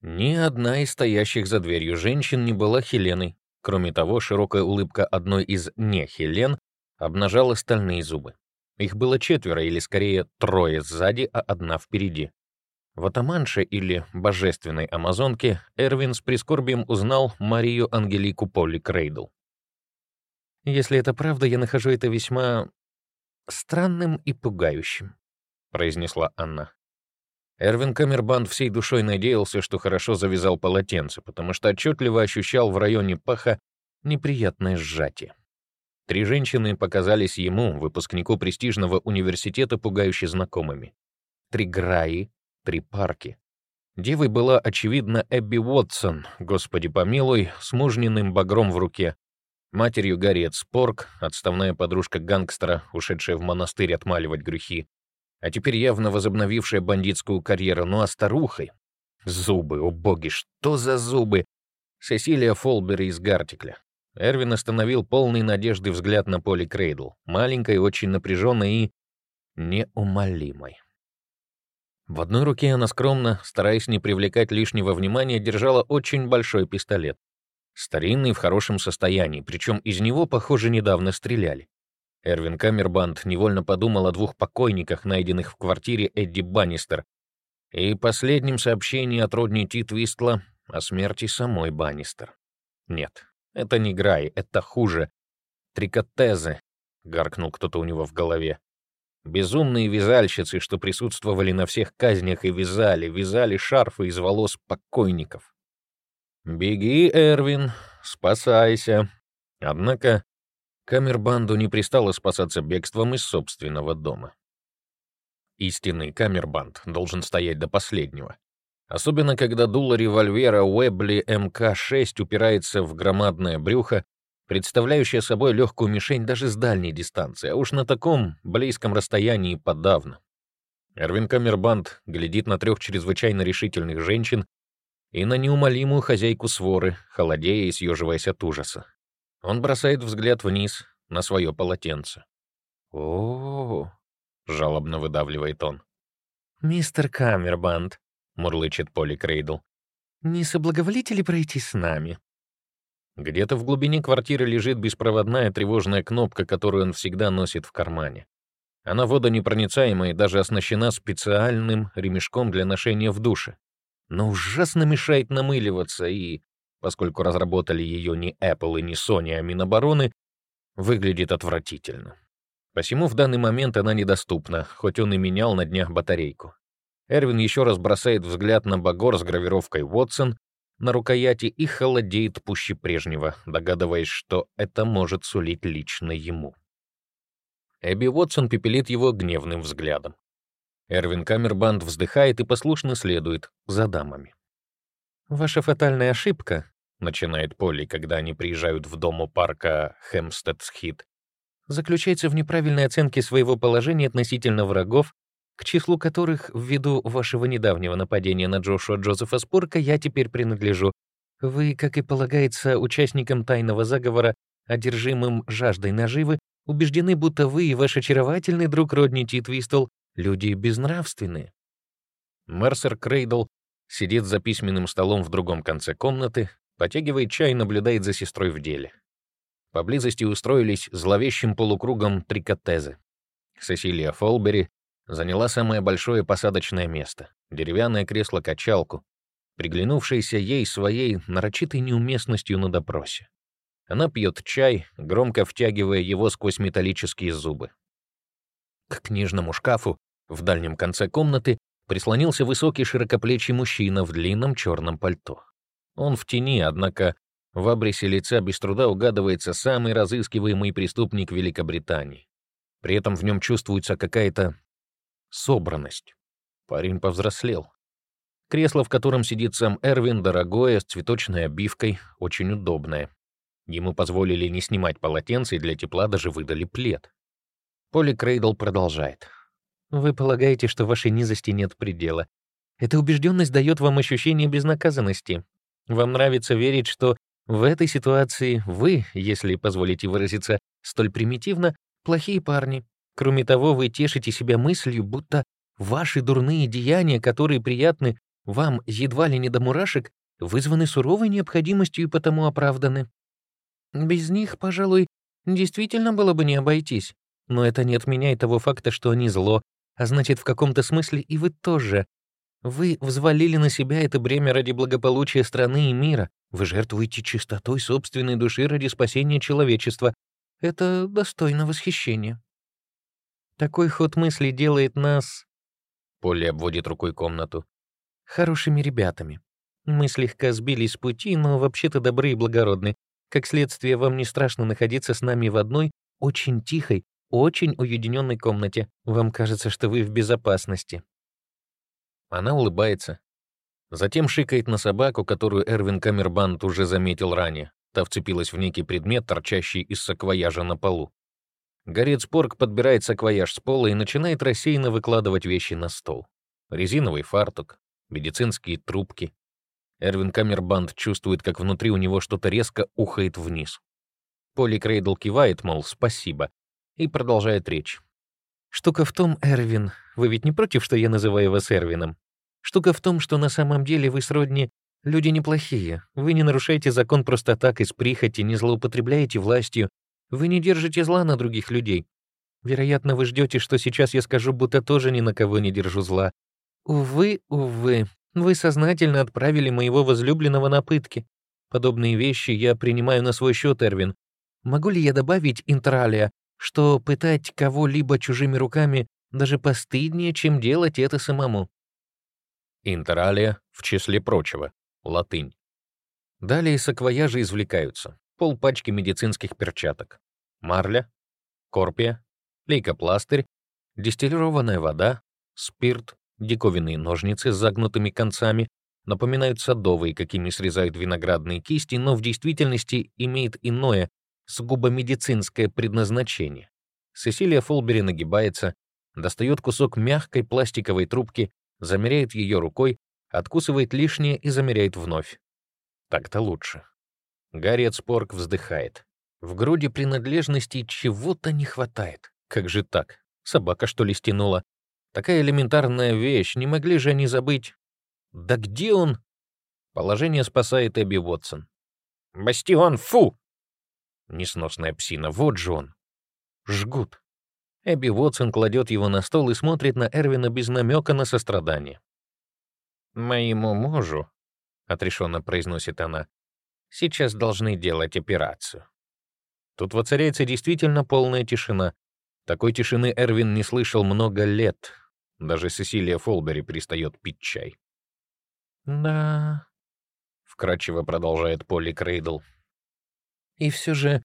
Ни одна из стоящих за дверью женщин не была Хеленой. Кроме того, широкая улыбка одной из не Хелен обнажала стальные зубы. Их было четверо, или скорее трое сзади, а одна впереди. В атаманше или божественной амазонке Эрвин с прискорбием узнал Марию Ангелику Полли Крейдл. «Если это правда, я нахожу это весьма странным и пугающим», — произнесла Анна. Эрвин Камербанд всей душой надеялся, что хорошо завязал полотенце, потому что отчетливо ощущал в районе паха неприятное сжатие. Три женщины показались ему, выпускнику престижного университета, пугающе знакомыми. Три Граи, три парки. Девой была, очевидно, Эбби Уотсон, господи помилуй, с мужниным багром в руке. Матерью Гарриет Спорк, отставная подружка гангстера, ушедшая в монастырь отмаливать грехи а теперь явно возобновившая бандитскую карьеру, ну а старухой... Зубы, о боги, что за зубы? Сесилия Фолбери из Гартикля. Эрвин остановил полный надежды взгляд на Поли Крейдл, маленькой, очень напряженной и неумолимой. В одной руке она скромно, стараясь не привлекать лишнего внимания, держала очень большой пистолет. Старинный в хорошем состоянии, причем из него, похоже, недавно стреляли. Эрвин Камербанд невольно подумал о двух покойниках, найденных в квартире Эдди Баннистер, и последнем сообщении от Родни Титвистла о смерти самой Баннистер. Нет, это не Грай, это хуже. Трикотезы, — гаркнул кто-то у него в голове. Безумные вязальщицы, что присутствовали на всех казнях и вязали, вязали шарфы из волос покойников. «Беги, Эрвин, спасайся». Однако Камербанду не пристало спасаться бегством из собственного дома. Истинный камербанд должен стоять до последнего. Особенно, когда дуло револьвера Уэбли МК-6 упирается в громадное брюхо, представляющее собой легкую мишень даже с дальней дистанции, а уж на таком близком расстоянии подавно. Эрвин Камербанд глядит на трех чрезвычайно решительных женщин и на неумолимую хозяйку своры, холодея и съеживаясь от ужаса. Он бросает взгляд вниз на свое полотенце. о, жалобно выдавливает он. «Мистер Камербанд», — мурлычет Поли Крейдл, — «не соблаговолите ли пройти с нами?» Где-то в глубине квартиры лежит беспроводная тревожная кнопка, которую он всегда носит в кармане. Она водонепроницаемая и даже оснащена специальным ремешком для ношения в душе. Но ужасно мешает намыливаться и, поскольку разработали ее не Apple и не Sony, а Минобороны, выглядит отвратительно. Посему в данный момент она недоступна, хоть он и менял на днях батарейку. Эрвин еще раз бросает взгляд на багор с гравировкой «Вотсон» на рукояти и холодеет пуще прежнего, догадываясь, что это может сулить лично ему. Эбби Уотсон пепелит его гневным взглядом. Эрвин Камербанд вздыхает и послушно следует за дамами. «Ваша фатальная ошибка начинает Полли, когда они приезжают в дом у парка Хемстедс-Хит, заключается в неправильной оценке своего положения относительно врагов, к числу которых, ввиду вашего недавнего нападения на Джошуа Джозефа Спорка, я теперь принадлежу. Вы, как и полагается, участникам тайного заговора, одержимым жаждой наживы, убеждены, будто вы и ваш очаровательный друг Родни Титвистл — люди безнравственные. Мерсер Крейдл сидит за письменным столом в другом конце комнаты, Потягивает чай и наблюдает за сестрой в деле. Поблизости устроились зловещим полукругом трикотезы. Сесилия Фолбери заняла самое большое посадочное место — деревянное кресло-качалку, приглянувшееся ей своей нарочитой неуместностью на допросе. Она пьет чай, громко втягивая его сквозь металлические зубы. К книжному шкафу в дальнем конце комнаты прислонился высокий широкоплечий мужчина в длинном черном пальто. Он в тени, однако в абресе лица без труда угадывается самый разыскиваемый преступник Великобритании. При этом в нем чувствуется какая-то собранность. Парень повзрослел. Кресло, в котором сидит сам Эрвин, дорогое, с цветочной обивкой, очень удобное. Ему позволили не снимать полотенце и для тепла даже выдали плед. Поли Крейдл продолжает. «Вы полагаете, что вашей низости нет предела. Эта убежденность дает вам ощущение безнаказанности, вам нравится верить, что в этой ситуации вы, если позволите выразиться столь примитивно, плохие парни. Кроме того, вы тешите себя мыслью, будто ваши дурные деяния, которые приятны вам едва ли не до мурашек, вызваны суровой необходимостью и потому оправданы. Без них, пожалуй, действительно было бы не обойтись. Но это не отменяет того факта, что они зло, а значит, в каком-то смысле и вы тоже вы взвалили на себя это бремя ради благополучия страны и мира. Вы жертвуете чистотой собственной души ради спасения человечества. Это достойно восхищения. Такой ход мысли делает нас... Полли обводит рукой комнату. Хорошими ребятами. Мы слегка сбились с пути, но вообще-то добры и благородны. Как следствие, вам не страшно находиться с нами в одной, очень тихой, очень уединенной комнате. Вам кажется, что вы в безопасности. Она улыбается. Затем шикает на собаку, которую Эрвин Камербанд уже заметил ранее. Та вцепилась в некий предмет, торчащий из саквояжа на полу. Горец Порк подбирает саквояж с пола и начинает рассеянно выкладывать вещи на стол. Резиновый фартук, медицинские трубки. Эрвин Камербанд чувствует, как внутри у него что-то резко ухает вниз. Поли Крейдл кивает, мол, спасибо, и продолжает речь. «Штука в том, Эрвин, вы ведь не против, что я называю вас Эрвином? Штука в том, что на самом деле вы сродни Люди неплохие. Вы не нарушаете закон просто так, из прихоти, не злоупотребляете властью. Вы не держите зла на других людей. Вероятно, вы ждете, что сейчас я скажу, будто тоже ни на кого не держу зла. Увы, увы, вы сознательно отправили моего возлюбленного на пытки. Подобные вещи я принимаю на свой счет, Эрвин. Могу ли я добавить, интралия, что пытать кого-либо чужими руками даже постыднее, чем делать это самому? Интералия, в числе прочего, латынь. Далее саквояжи извлекаются. Полпачки медицинских перчаток. Марля, корпия, лейкопластырь, дистиллированная вода, спирт, диковинные ножницы с загнутыми концами, напоминают садовые, какими срезают виноградные кисти, но в действительности имеет иное, сугубо медицинское предназначение. Сесилия Фолбери нагибается, достает кусок мягкой пластиковой трубки, замеряет ее рукой, откусывает лишнее и замеряет вновь. Так-то лучше. Гарриет Спорк вздыхает. В груди принадлежностей чего-то не хватает. Как же так? Собака, что ли, стянула? Такая элементарная вещь, не могли же они забыть. Да где он? Положение спасает Эбби Уотсон. «Бастион, фу!» Несносная псина, вот же он. Жгут. Эбби Уотсон кладет его на стол и смотрит на Эрвина без намека на сострадание. «Моему мужу», — отрешенно произносит она, — «сейчас должны делать операцию». Тут воцаряется действительно полная тишина. Такой тишины Эрвин не слышал много лет. Даже Сесилия Фолбери перестает пить чай. «Да...» — вкратчиво продолжает Полли Крейдл. «И все же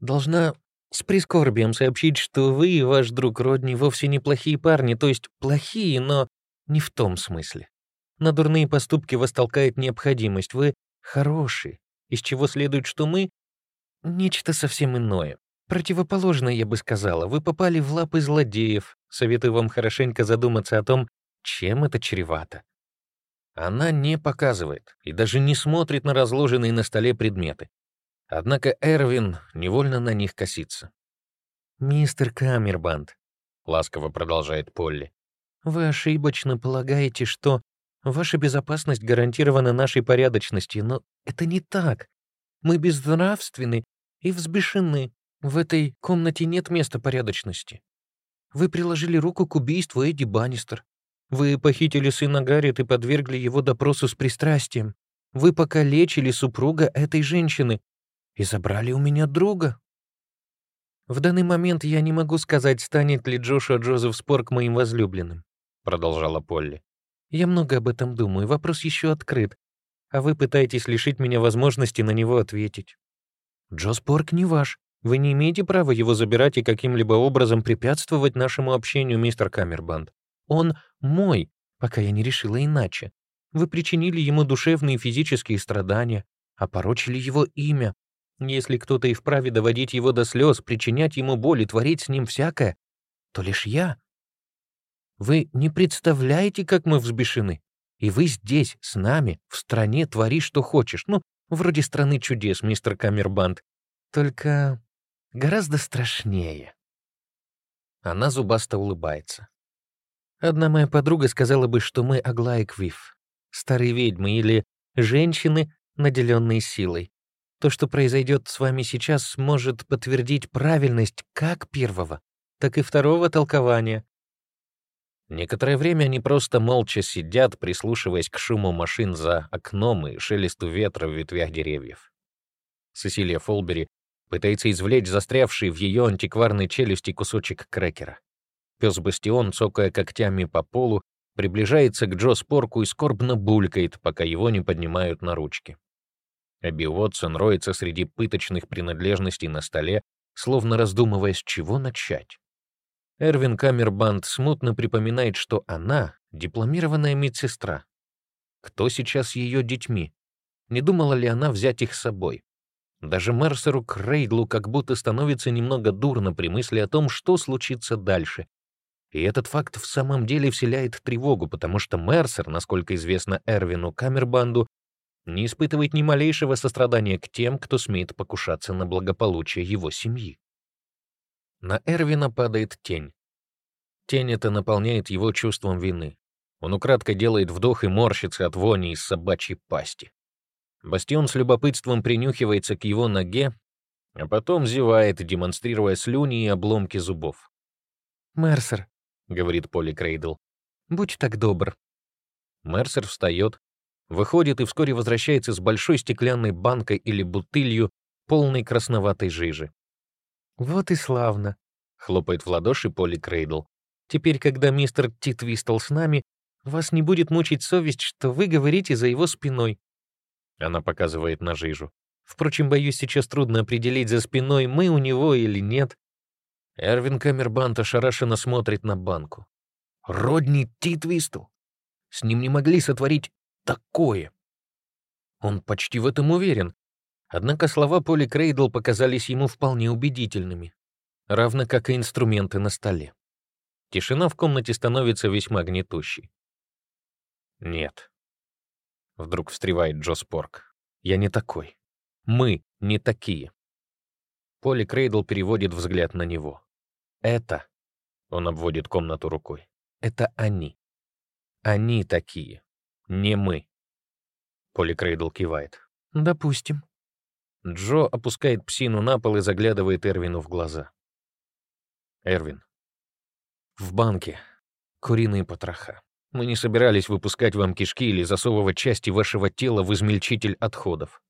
должна с прискорбием сообщить, что вы и ваш друг Родни вовсе не плохие парни, то есть плохие, но не в том смысле. На дурные поступки вас толкает необходимость. Вы хорошие, из чего следует, что мы — нечто совсем иное. Противоположное, я бы сказала, вы попали в лапы злодеев. Советую вам хорошенько задуматься о том, чем это чревато. Она не показывает и даже не смотрит на разложенные на столе предметы. Однако Эрвин невольно на них косится. «Мистер Камербанд», — ласково продолжает Полли, «вы ошибочно полагаете, что ваша безопасность гарантирована нашей порядочностью, но это не так. Мы безнравственны и взбешены. В этой комнате нет места порядочности. Вы приложили руку к убийству Эдди Баннистер. Вы похитили сына Гарриет и подвергли его допросу с пристрастием. Вы покалечили супруга этой женщины и забрали у меня друга. В данный момент я не могу сказать, станет ли Джошуа Джозеф Спорк моим возлюбленным, продолжала Полли. Я много об этом думаю, вопрос еще открыт, а вы пытаетесь лишить меня возможности на него ответить. Джо Спорк не ваш, вы не имеете права его забирать и каким-либо образом препятствовать нашему общению, мистер Камербанд. Он мой, пока я не решила иначе. Вы причинили ему душевные и физические страдания, опорочили его имя. Если кто-то и вправе доводить его до слез, причинять ему боль и творить с ним всякое, то лишь я. Вы не представляете, как мы взбешены. И вы здесь, с нами, в стране, твори, что хочешь. Ну, вроде страны чудес, мистер Камербанд. Только гораздо страшнее. Она зубасто улыбается. Одна моя подруга сказала бы, что мы Аглая Квиф, старые ведьмы или женщины, наделенные силой. То, что произойдет с вами сейчас, может подтвердить правильность как первого, так и второго толкования. Некоторое время они просто молча сидят, прислушиваясь к шуму машин за окном и шелесту ветра в ветвях деревьев. Сесилия Фолбери пытается извлечь застрявший в ее антикварной челюсти кусочек крекера. Пес Бастион, цокая когтями по полу, приближается к Джо Спорку и скорбно булькает, пока его не поднимают на ручки. Эбби Уотсон роется среди пыточных принадлежностей на столе, словно раздумывая, с чего начать. Эрвин Камербанд смутно припоминает, что она — дипломированная медсестра. Кто сейчас ее детьми? Не думала ли она взять их с собой? Даже Мерсеру Крейдлу как будто становится немного дурно при мысли о том, что случится дальше. И этот факт в самом деле вселяет тревогу, потому что Мерсер, насколько известно Эрвину Камербанду, не испытывает ни малейшего сострадания к тем, кто смеет покушаться на благополучие его семьи. На Эрвина падает тень. Тень это наполняет его чувством вины. Он украдкой делает вдох и морщится от вони из собачьей пасти. Бастион с любопытством принюхивается к его ноге, а потом зевает, демонстрируя слюни и обломки зубов. «Мерсер», — говорит Поли Крейдл, — «будь так добр». Мерсер встает, выходит и вскоре возвращается с большой стеклянной банкой или бутылью, полной красноватой жижи. «Вот и славно», — хлопает в ладоши Поли Крейдл. «Теперь, когда мистер Титвистл с нами, вас не будет мучить совесть, что вы говорите за его спиной». Она показывает на жижу. Впрочем, боюсь, сейчас трудно определить за спиной, мы у него или нет. Эрвин Камербант ошарашенно смотрит на банку. Родни Титвистл? С ним не могли сотворить такое. Он почти в этом уверен. Однако слова Поли Крейдл показались ему вполне убедительными, равно как и инструменты на столе. Тишина в комнате становится весьма гнетущей. «Нет», — вдруг встревает Джо Спорк, — «я не такой. Мы не такие». Поли Крейдл переводит взгляд на него. «Это», — он обводит комнату рукой, — «это они. Они такие, не мы». Поли Крейдл кивает. «Допустим». Джо опускает псину на пол и заглядывает Эрвину в глаза. «Эрвин, в банке куриные потроха. Мы не собирались выпускать вам кишки или засовывать части вашего тела в измельчитель отходов».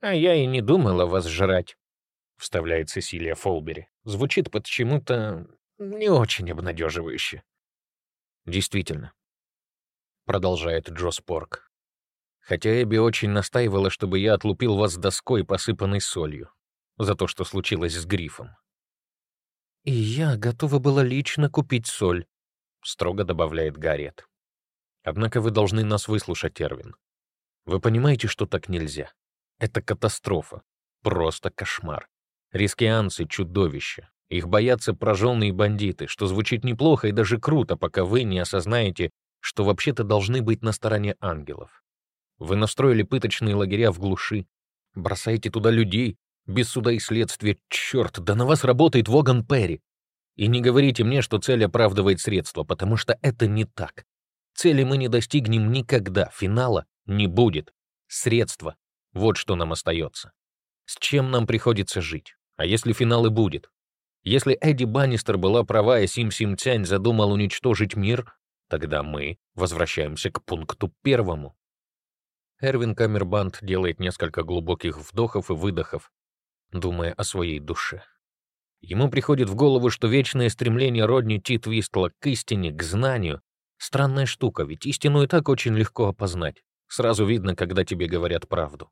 «А я и не думала вас жрать», — вставляет Сесилия Фолбери. Звучит почему-то не очень обнадеживающе. «Действительно», — продолжает Джо Спорк. «Хотя Эбби очень настаивала, чтобы я отлупил вас доской, посыпанной солью, за то, что случилось с грифом». «И я готова была лично купить соль», — строго добавляет Гарриет. «Однако вы должны нас выслушать, Эрвин. Вы понимаете, что так нельзя? Это катастрофа. Просто кошмар. Рискианцы — чудовища. Их боятся прожженные бандиты, что звучит неплохо и даже круто, пока вы не осознаете, что вообще-то должны быть на стороне ангелов. Вы настроили пыточные лагеря в глуши, бросаете туда людей, без суда и следствия. Черт, да на вас работает Воган Перри. И не говорите мне, что цель оправдывает средства, потому что это не так. Цели мы не достигнем никогда, финала не будет. Средства — вот что нам остается. С чем нам приходится жить? А если финал и будет? Если Эдди Баннистер была права и Сим-Сим Тянь задумал уничтожить мир, тогда мы возвращаемся к пункту первому. Эрвин Камербанд делает несколько глубоких вдохов и выдохов, думая о своей душе. Ему приходит в голову, что вечное стремление Родни Титвистла к истине, к знанию — странная штука, ведь истину и так очень легко опознать. Сразу видно, когда тебе говорят правду.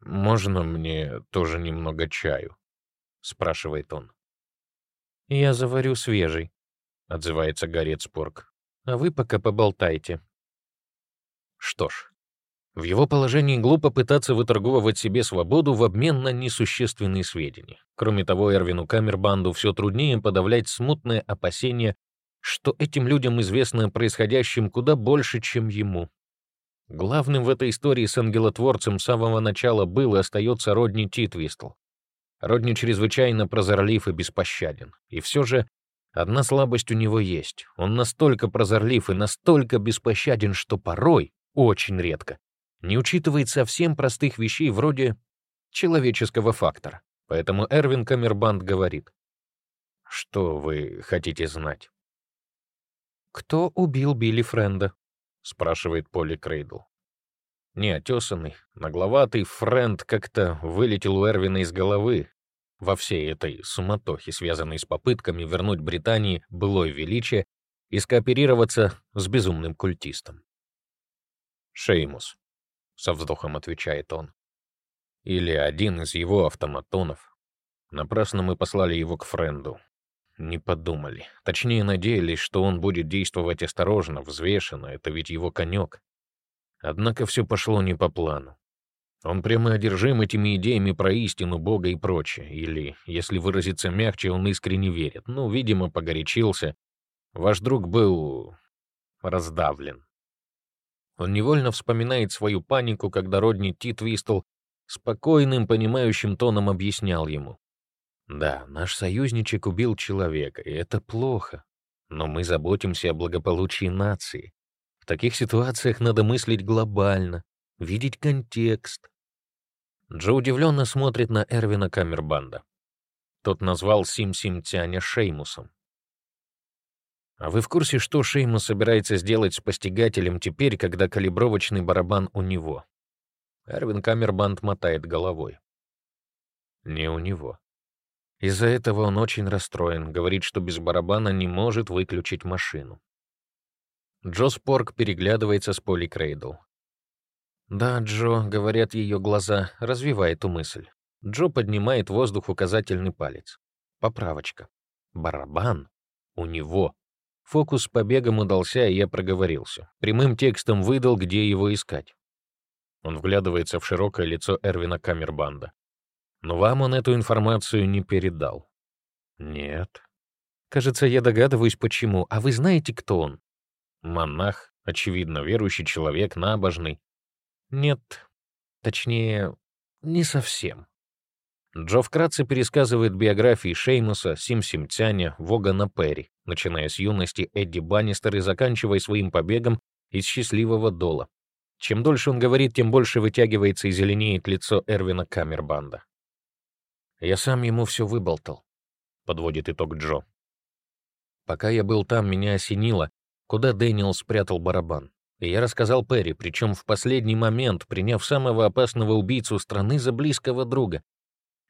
«Можно мне тоже немного чаю?» — спрашивает он. «Я заварю свежий», — отзывается Гарри Спорк. «А вы пока поболтайте». Что ж, в его положении глупо пытаться выторговывать себе свободу в обмен на несущественные сведения. Кроме того, Эрвину Камербанду все труднее подавлять смутное опасение, что этим людям известно о происходящем куда больше, чем ему. Главным в этой истории с ангелотворцем с самого начала был и остается Родни Титвистл. Родни чрезвычайно прозорлив и беспощаден. И все же одна слабость у него есть. Он настолько прозорлив и настолько беспощаден, что порой, очень редко, не учитывает совсем простых вещей вроде человеческого фактора. Поэтому Эрвин Камербанд говорит. «Что вы хотите знать?» «Кто убил Билли Френда?» — спрашивает Поли Крейдл. Неотесанный, нагловатый Френд как-то вылетел у Эрвина из головы во всей этой суматохе, связанной с попытками вернуть Британии былое величие и скооперироваться с безумным культистом. «Шеймус», — со вздохом отвечает он. «Или один из его автоматонов. Напрасно мы послали его к Френду. Не подумали. Точнее, надеялись, что он будет действовать осторожно, взвешенно, это ведь его конек. Однако все пошло не по плану. Он прямо одержим этими идеями про истину, Бога и прочее. Или, если выразиться мягче, он искренне верит. Ну, видимо, погорячился. Ваш друг был раздавлен. Он невольно вспоминает свою панику, когда Родни Тит Вистл спокойным, понимающим тоном объяснял ему. Да, наш союзничек убил человека, и это плохо. Но мы заботимся о благополучии нации. В таких ситуациях надо мыслить глобально, видеть контекст. Джо удивленно смотрит на Эрвина Камербанда. Тот назвал Сим-Сим Тяня Шеймусом. А вы в курсе, что Шеймус собирается сделать с постигателем теперь, когда калибровочный барабан у него? Эрвин Камербанд мотает головой. Не у него. Из-за этого он очень расстроен, говорит, что без барабана не может выключить машину. Джо Спорк переглядывается с Поли Крейдл. «Да, Джо», — говорят ее глаза, развивая эту мысль. Джо поднимает в воздух указательный палец. Поправочка. Барабан у него. Фокус с побегом удался, и я проговорился. Прямым текстом выдал, где его искать. Он вглядывается в широкое лицо Эрвина Камербанда. Но вам он эту информацию не передал. Нет. Кажется, я догадываюсь, почему. А вы знаете, кто он? Монах, очевидно, верующий человек, набожный. Нет. Точнее, не совсем. Джо вкратце пересказывает биографии Шеймуса, Сим-Симтяня, Вогана Перри, начиная с юности Эдди Баннистер и заканчивая своим побегом из счастливого дола. Чем дольше он говорит, тем больше вытягивается и зеленеет лицо Эрвина Камербанда. «Я сам ему все выболтал», — подводит итог Джо. «Пока я был там, меня осенило, куда Дэниел спрятал барабан. Я рассказал Перри, причем в последний момент, приняв самого опасного убийцу страны за близкого друга.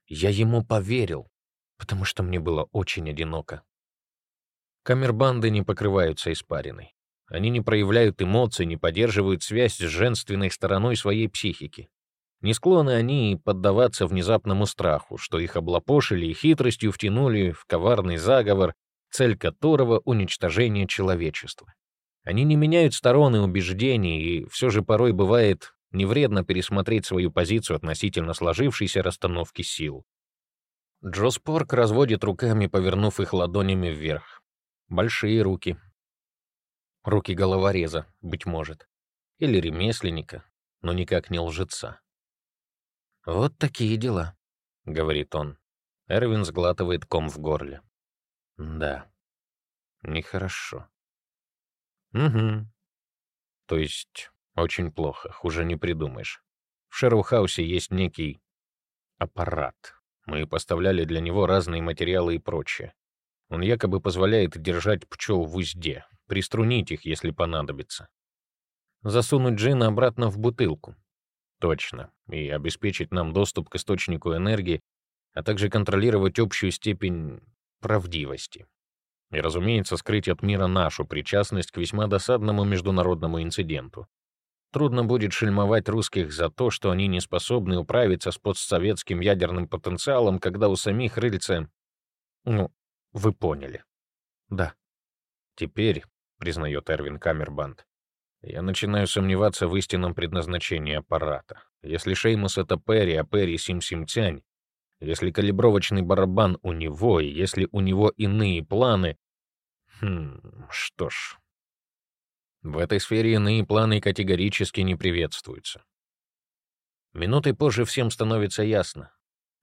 Я ему поверил, потому что мне было очень одиноко. Камербанды не покрываются испариной. Они не проявляют эмоций, не поддерживают связь с женственной стороной своей психики. Не склонны они поддаваться внезапному страху, что их облапошили и хитростью втянули в коварный заговор, цель которого — уничтожение человечества. Они не меняют стороны убеждений, и все же порой бывает не вредно пересмотреть свою позицию относительно сложившейся расстановки сил. Джо Спорк разводит руками, повернув их ладонями вверх. Большие руки. Руки головореза, быть может. Или ремесленника, но никак не лжеца. «Вот такие дела», — говорит он. Эрвин сглатывает ком в горле. «Да, нехорошо». «Угу. То есть очень плохо, хуже не придумаешь. В Шерухаусе есть некий аппарат. Мы поставляли для него разные материалы и прочее. Он якобы позволяет держать пчел в узде, приструнить их, если понадобится. Засунуть джина обратно в бутылку. Точно. И обеспечить нам доступ к источнику энергии, а также контролировать общую степень правдивости. И, разумеется, скрыть от мира нашу причастность к весьма досадному международному инциденту. Трудно будет шельмовать русских за то, что они не способны управиться с постсоветским ядерным потенциалом, когда у самих рыльца... Ну, вы поняли. Да. Теперь, признает Эрвин Камербанд, я начинаю сомневаться в истинном предназначении аппарата. Если Шеймус — это Перри, а Перри — Сим-Сим-Тянь, если калибровочный барабан у него, и если у него иные планы... Хм, что ж, в этой сфере иные планы категорически не приветствуются. Минутой позже всем становится ясно.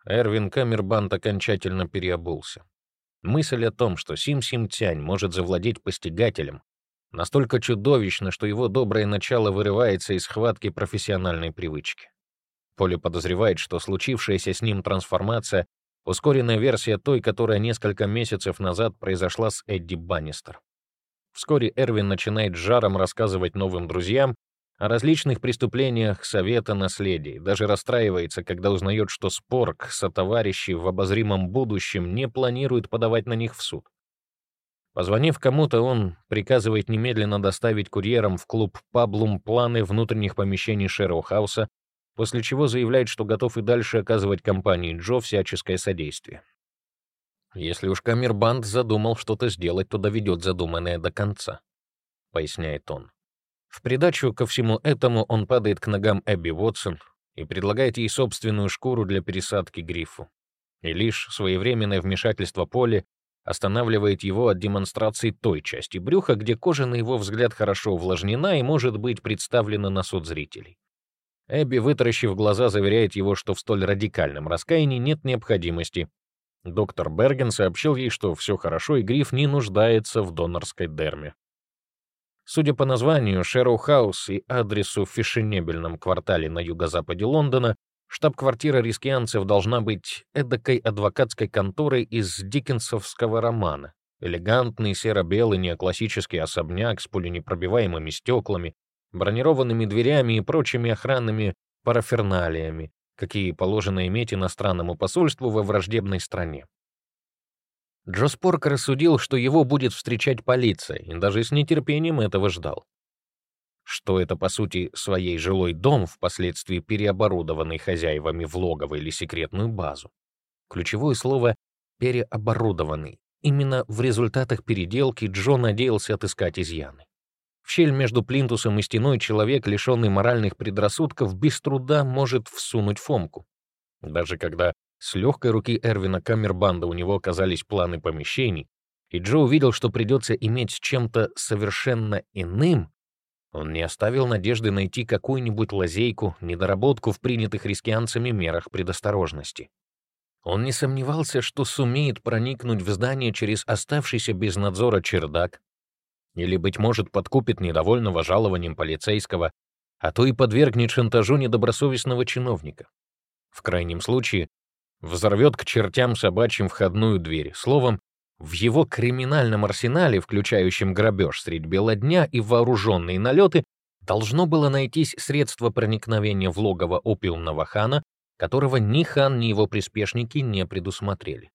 Эрвин Камербанд окончательно переобулся. Мысль о том, что Сим-Сим-Тянь может завладеть постигателем, настолько чудовищна, что его доброе начало вырывается из схватки профессиональной привычки. Поле подозревает, что случившаяся с ним трансформация — ускоренная версия той, которая несколько месяцев назад произошла с Эдди Баннистер. Вскоре Эрвин начинает жаром рассказывать новым друзьям о различных преступлениях Совета наследий, даже расстраивается, когда узнает, что Спорк, сотоварищи в обозримом будущем не планируют подавать на них в суд. Позвонив кому-то, он приказывает немедленно доставить курьером в клуб Паблум планы внутренних помещений Шерроу-хауса, после чего заявляет, что готов и дальше оказывать компании Джо всяческое содействие. Если уж Камербанд задумал что-то сделать, то доведет задуманное до конца, поясняет он. В придачу ко всему этому он падает к ногам Эбби Уотсон и предлагает ей собственную шкуру для пересадки грифу. И лишь своевременное вмешательство Поли останавливает его от демонстрации той части брюха, где кожа, на его взгляд, хорошо увлажнена и может быть представлена на суд зрителей. Эбби, вытаращив глаза, заверяет его, что в столь радикальном раскаянии нет необходимости, Доктор Берген сообщил ей, что все хорошо, и Гриф не нуждается в донорской дерме. Судя по названию, Шэроу Хаус и адресу в фешенебельном квартале на юго-западе Лондона, штаб-квартира рискианцев должна быть эдакой адвокатской конторой из диккенсовского романа. Элегантный серо-белый неоклассический особняк с пуленепробиваемыми стеклами, бронированными дверями и прочими охранными параферналиями, какие положено иметь иностранному посольству во враждебной стране. Джо Спорк рассудил, что его будет встречать полиция, и даже с нетерпением этого ждал. Что это, по сути, своей жилой дом, впоследствии переоборудованный хозяевами в логово или секретную базу. Ключевое слово «переоборудованный». Именно в результатах переделки Джо надеялся отыскать изъяны. В щель между плинтусом и стеной человек, лишенный моральных предрассудков, без труда может всунуть Фомку. Даже когда с легкой руки Эрвина Камербанда у него оказались планы помещений, и Джо увидел, что придется иметь с чем-то совершенно иным, он не оставил надежды найти какую-нибудь лазейку, недоработку в принятых рискианцами мерах предосторожности. Он не сомневался, что сумеет проникнуть в здание через оставшийся без надзора чердак, или, быть может, подкупит недовольного жалованием полицейского, а то и подвергнет шантажу недобросовестного чиновника. В крайнем случае, взорвет к чертям собачьим входную дверь. Словом, в его криминальном арсенале, включающем грабеж средь бела дня и вооруженные налеты, должно было найтись средство проникновения в логово опиумного хана, которого ни хан, ни его приспешники не предусмотрели.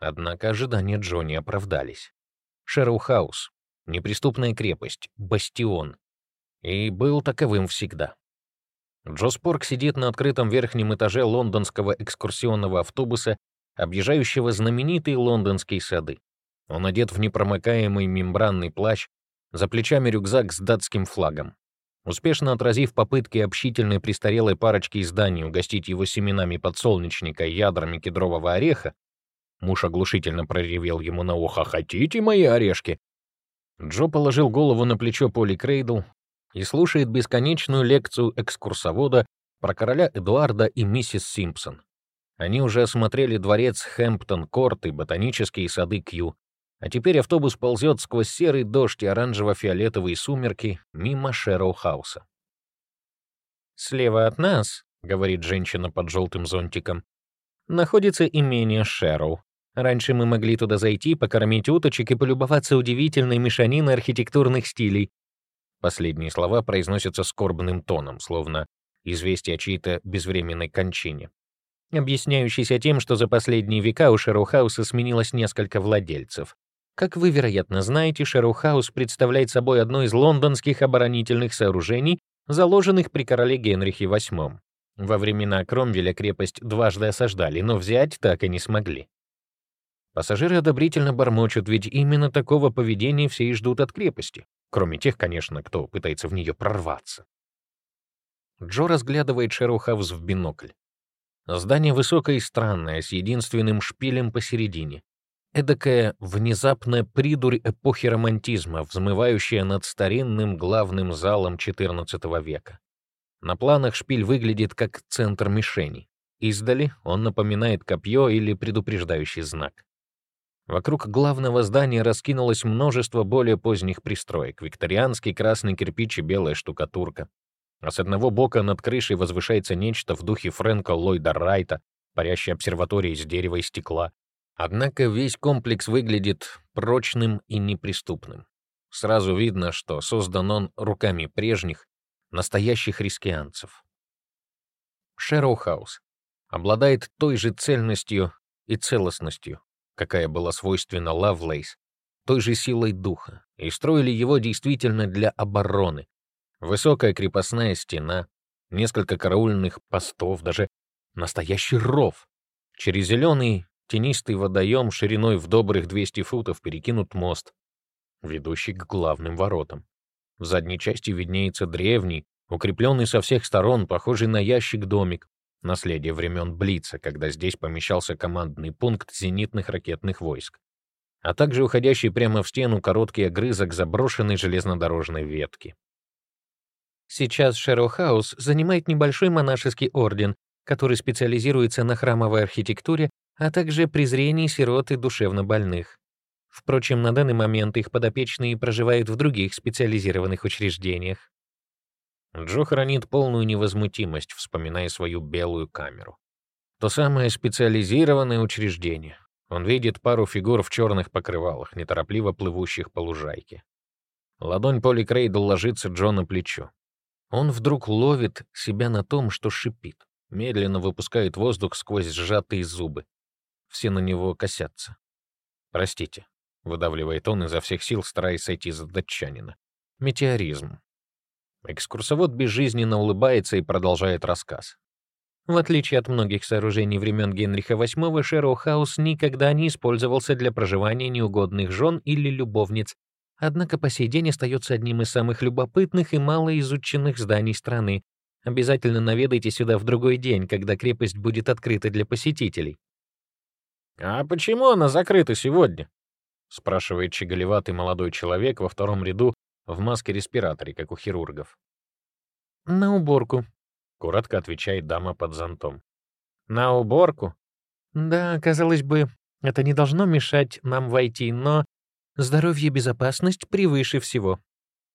Однако ожидания Джонни оправдались. Шерроу-хаус неприступная крепость, бастион. И был таковым всегда. Джо Спорк сидит на открытом верхнем этаже лондонского экскурсионного автобуса, объезжающего знаменитые лондонские сады. Он одет в непромыкаемый мембранный плащ, за плечами рюкзак с датским флагом. Успешно отразив попытки общительной престарелой парочки из Дании угостить его семенами подсолнечника и ядрами кедрового ореха, муж оглушительно проревел ему на ухо «Хотите мои орешки?», Джо положил голову на плечо Поли Крейдл и слушает бесконечную лекцию экскурсовода про короля Эдуарда и миссис Симпсон. Они уже осмотрели дворец Хэмптон-Корт и ботанические сады Кью, а теперь автобус ползет сквозь серый дождь и оранжево-фиолетовые сумерки мимо Шэроу-хауса. «Слева от нас», — говорит женщина под желтым зонтиком, — «находится имение Шэроу. Раньше мы могли туда зайти, покормить уточек и полюбоваться удивительной мешаниной архитектурных стилей. Последние слова произносятся скорбным тоном, словно известие о чьей-то безвременной кончине, объясняющийся тем, что за последние века у Шерухауса сменилось несколько владельцев. Как вы, вероятно, знаете, Шерухаус представляет собой одно из лондонских оборонительных сооружений, заложенных при короле Генрихе VIII. Во времена Кромвеля крепость дважды осаждали, но взять так и не смогли. Пассажиры одобрительно бормочут, ведь именно такого поведения все и ждут от крепости, кроме тех, конечно, кто пытается в нее прорваться. Джо разглядывает Шерухаус в бинокль. Здание высокое и странное, с единственным шпилем посередине. Эдакая внезапная придурь эпохи романтизма, взмывающая над старинным главным залом XIV века. На планах шпиль выглядит как центр мишени. Издали он напоминает копье или предупреждающий знак. Вокруг главного здания раскинулось множество более поздних пристроек, викторианский красный кирпич и белая штукатурка. А с одного бока над крышей возвышается нечто в духе Фрэнка Ллойда Райта, парящая обсерватория из дерева и стекла. Однако весь комплекс выглядит прочным и неприступным. Сразу видно, что создан он руками прежних, настоящих рискианцев. Шэроу-хаус обладает той же цельностью и целостностью, какая была свойственна Лавлейс, той же силой духа, и строили его действительно для обороны. Высокая крепостная стена, несколько караульных постов, даже настоящий ров. Через зеленый тенистый водоем шириной в добрых 200 футов перекинут мост, ведущий к главным воротам. В задней части виднеется древний, укрепленный со всех сторон, похожий на ящик домик, наследие времен Блица, когда здесь помещался командный пункт зенитных ракетных войск, а также уходящий прямо в стену короткий огрызок заброшенной железнодорожной ветки. Сейчас Шерохаус занимает небольшой монашеский орден, который специализируется на храмовой архитектуре, а также презрение сирот и душевнобольных. Впрочем, на данный момент их подопечные проживают в других специализированных учреждениях. Джо хранит полную невозмутимость, вспоминая свою белую камеру. То самое специализированное учреждение. Он видит пару фигур в черных покрывалах, неторопливо плывущих по лужайке. Ладонь Поли Крейдл ложится Джо на плечо. Он вдруг ловит себя на том, что шипит, медленно выпускает воздух сквозь сжатые зубы. Все на него косятся. «Простите», — выдавливает он изо всех сил, стараясь сойти за датчанина. «Метеоризм». Экскурсовод безжизненно улыбается и продолжает рассказ. В отличие от многих сооружений времен Генриха VIII, Шерроу-хаус никогда не использовался для проживания неугодных жен или любовниц, однако по сей день остается одним из самых любопытных и малоизученных зданий страны. Обязательно наведайте сюда в другой день, когда крепость будет открыта для посетителей. «А почему она закрыта сегодня?» — спрашивает щеголеватый молодой человек во втором ряду в маске-респираторе, как у хирургов. «На уборку», — коротко отвечает дама под зонтом. «На уборку?» «Да, казалось бы, это не должно мешать нам войти, но здоровье и безопасность превыше всего».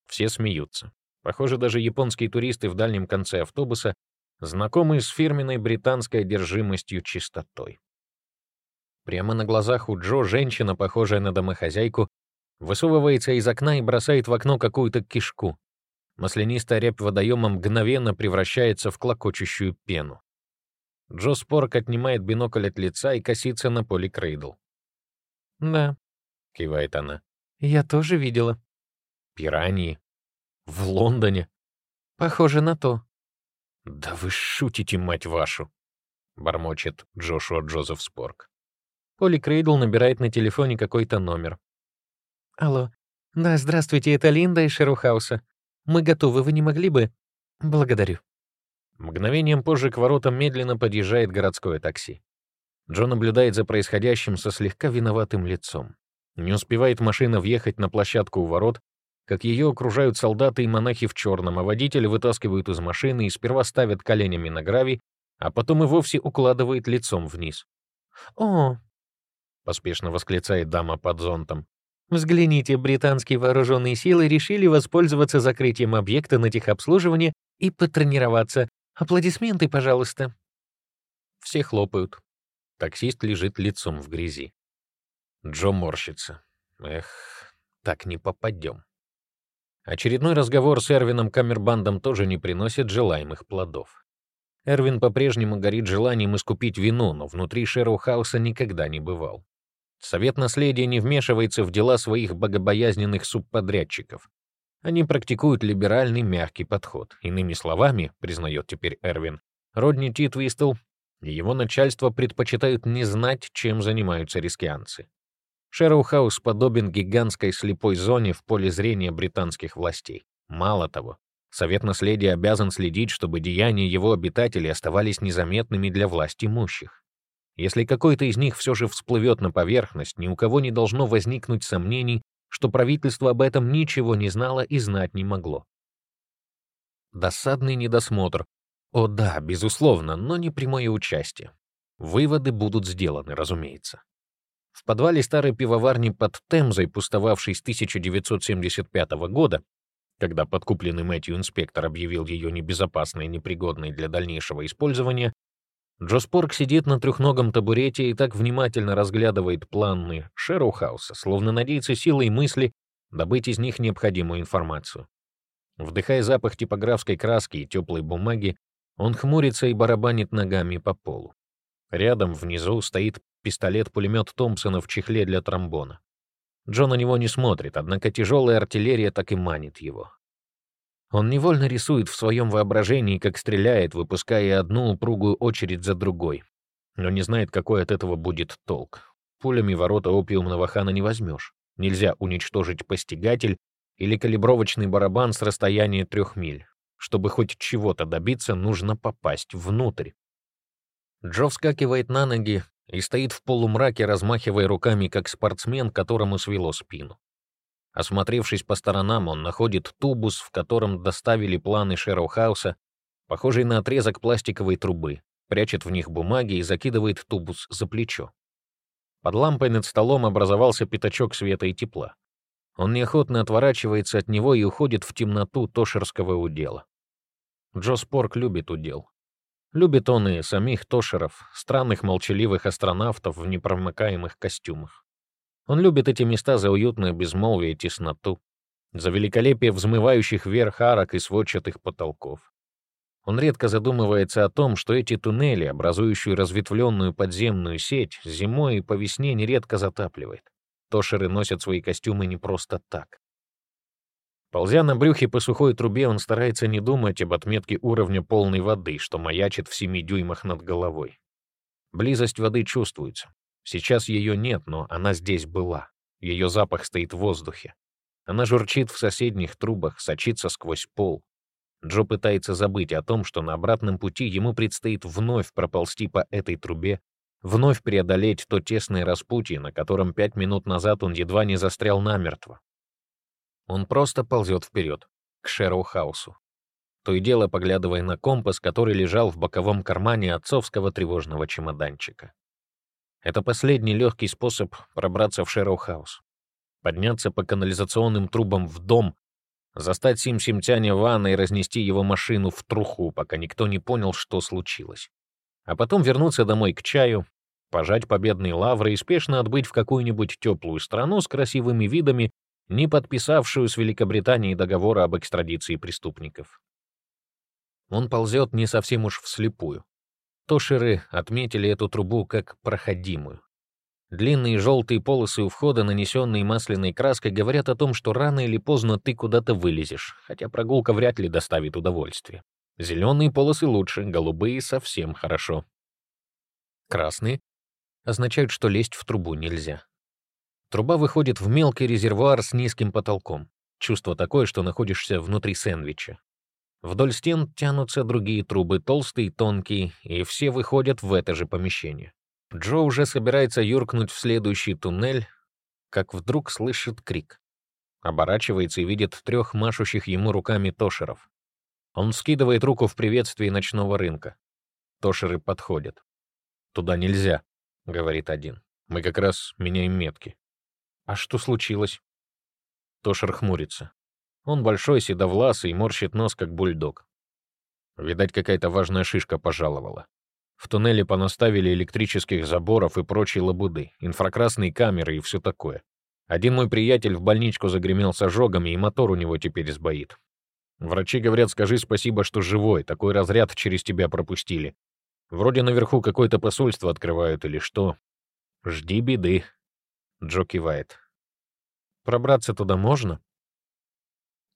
Все смеются. Похоже, даже японские туристы в дальнем конце автобуса знакомы с фирменной британской одержимостью чистотой. Прямо на глазах у Джо женщина, похожая на домохозяйку, высовывается из окна и бросает в окно какую-то кишку. Маслянистая рябь водоема мгновенно превращается в клокочущую пену. Джо Спорк отнимает бинокль от лица и косится на поле Крейдл. «Да», — кивает она. «Я тоже видела». «Пираньи? В Лондоне?» «Похоже на то». «Да вы шутите, мать вашу!» — бормочет Джошуа Джозеф Спорк. Поли Крейдл набирает на телефоне какой-то номер. «Алло. Да, здравствуйте, это Линда из Шерухауса. Мы готовы, вы не могли бы...» «Благодарю». Мгновением позже к воротам медленно подъезжает городское такси. Джо наблюдает за происходящим со слегка виноватым лицом. Не успевает машина въехать на площадку у ворот, как ее окружают солдаты и монахи в черном, а водитель вытаскивают из машины и сперва ставят коленями на гравий, а потом и вовсе укладывает лицом вниз. «О!» — поспешно восклицает дама под зонтом. Взгляните, британские вооруженные силы решили воспользоваться закрытием объекта на техобслуживание и потренироваться. Аплодисменты, пожалуйста. Все хлопают. Таксист лежит лицом в грязи. Джо морщится. Эх, так не попадем. Очередной разговор с Эрвином Камербандом тоже не приносит желаемых плодов. Эрвин по-прежнему горит желанием искупить вину, но внутри Шерроу-хауса никогда не бывал. Совет наследия не вмешивается в дела своих богобоязненных субподрядчиков. Они практикуют либеральный мягкий подход. Иными словами, признает теперь Эрвин, Родни Титвистл и его начальство предпочитают не знать, чем занимаются рискианцы. Шерроу-хаус подобен гигантской слепой зоне в поле зрения британских властей. Мало того, Совет наследия обязан следить, чтобы деяния его обитателей оставались незаметными для власть имущих. Если какой-то из них все же всплывет на поверхность, ни у кого не должно возникнуть сомнений, что правительство об этом ничего не знало и знать не могло. Досадный недосмотр. О да, безусловно, но не прямое участие. Выводы будут сделаны, разумеется. В подвале старой пивоварни под Темзой, пустовавшей с 1975 года, когда подкупленный Мэтью инспектор объявил ее небезопасной и непригодной для дальнейшего использования, Джо Спорк сидит на трехногом табурете и так внимательно разглядывает планы Шерроухауса, словно надеется силой мысли добыть из них необходимую информацию. Вдыхая запах типографской краски и теплой бумаги, он хмурится и барабанит ногами по полу. Рядом, внизу, стоит пистолет-пулемет Томпсона в чехле для тромбона. Джон на него не смотрит, однако тяжелая артиллерия так и манит его. Он невольно рисует в своем воображении, как стреляет, выпуская одну упругую очередь за другой. Но не знает, какой от этого будет толк. Пулями ворота опиумного хана не возьмешь. Нельзя уничтожить постигатель или калибровочный барабан с расстояния трех миль. Чтобы хоть чего-то добиться, нужно попасть внутрь. Джо вскакивает на ноги и стоит в полумраке, размахивая руками, как спортсмен, которому свело спину. Осмотревшись по сторонам, он находит тубус, в котором доставили планы Шерроухауса, похожий на отрезок пластиковой трубы, прячет в них бумаги и закидывает тубус за плечо. Под лампой над столом образовался пятачок света и тепла. Он неохотно отворачивается от него и уходит в темноту тошерского удела. Джо Спорк любит удел. Любит он и самих тошеров, странных молчаливых астронавтов в непромыкаемых костюмах. Он любит эти места за уютное безмолвие и тесноту, за великолепие взмывающих вверх арок и сводчатых потолков. Он редко задумывается о том, что эти туннели, образующие разветвленную подземную сеть, зимой и по весне нередко затапливает. Тошеры носят свои костюмы не просто так. Ползя на брюхе по сухой трубе, он старается не думать об отметке уровня полной воды, что маячит в семи дюймах над головой. Близость воды чувствуется. Сейчас ее нет, но она здесь была. Ее запах стоит в воздухе. Она журчит в соседних трубах, сочится сквозь пол. Джо пытается забыть о том, что на обратном пути ему предстоит вновь проползти по этой трубе, вновь преодолеть то тесное распутье, на котором пять минут назад он едва не застрял намертво. Он просто ползет вперед, к Шэроу-хаусу, то и дело поглядывая на компас, который лежал в боковом кармане отцовского тревожного чемоданчика. Это последний легкий способ пробраться в Шэроу-хаус. Подняться по канализационным трубам в дом, Застать Сим-Симтяня в и разнести его машину в труху, пока никто не понял, что случилось. А потом вернуться домой к чаю, пожать победные лавры и спешно отбыть в какую-нибудь теплую страну с красивыми видами, не подписавшую с Великобританией договора об экстрадиции преступников. Он ползет не совсем уж вслепую. Тошеры отметили эту трубу как проходимую. Длинные желтые полосы у входа, нанесенные масляной краской, говорят о том, что рано или поздно ты куда-то вылезешь, хотя прогулка вряд ли доставит удовольствие. Зеленые полосы лучше, голубые совсем хорошо. Красные означают, что лезть в трубу нельзя. Труба выходит в мелкий резервуар с низким потолком. Чувство такое, что находишься внутри сэндвича. Вдоль стен тянутся другие трубы, толстые и тонкие, и все выходят в это же помещение. Джо уже собирается юркнуть в следующий туннель, как вдруг слышит крик. Оборачивается и видит трех машущих ему руками тошеров. Он скидывает руку в приветствии ночного рынка. Тошеры подходят. «Туда нельзя», — говорит один. «Мы как раз меняем метки». «А что случилось?» Тошер хмурится. Он большой, седовласый морщит нос, как бульдог. Видать, какая-то важная шишка пожаловала. В туннеле понаставили электрических заборов и прочей лабуды, инфракрасные камеры и все такое. Один мой приятель в больничку загремел с ожогами, и мотор у него теперь сбоит. Врачи говорят, скажи спасибо, что живой, такой разряд через тебя пропустили. Вроде наверху какое-то посольство открывают или что. Жди беды. Джо кивает. Пробраться туда можно?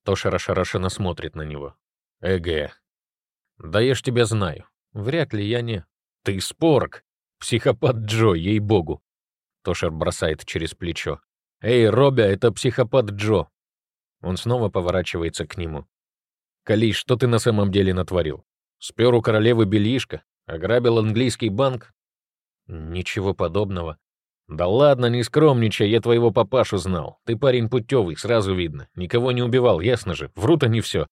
Тоша расшарашенно смотрит на него. Эге. Да я ж тебя знаю. Вряд ли я не... «Ты спорг! Психопат Джо, ей-богу!» Тошер бросает через плечо. «Эй, Робя, это психопат Джо!» Он снова поворачивается к нему. «Кали, что ты на самом деле натворил? Спер у королевы бельишко? Ограбил английский банк?» «Ничего подобного». «Да ладно, не скромничай, я твоего папашу знал. Ты парень путевый, сразу видно. Никого не убивал, ясно же. Врут они все.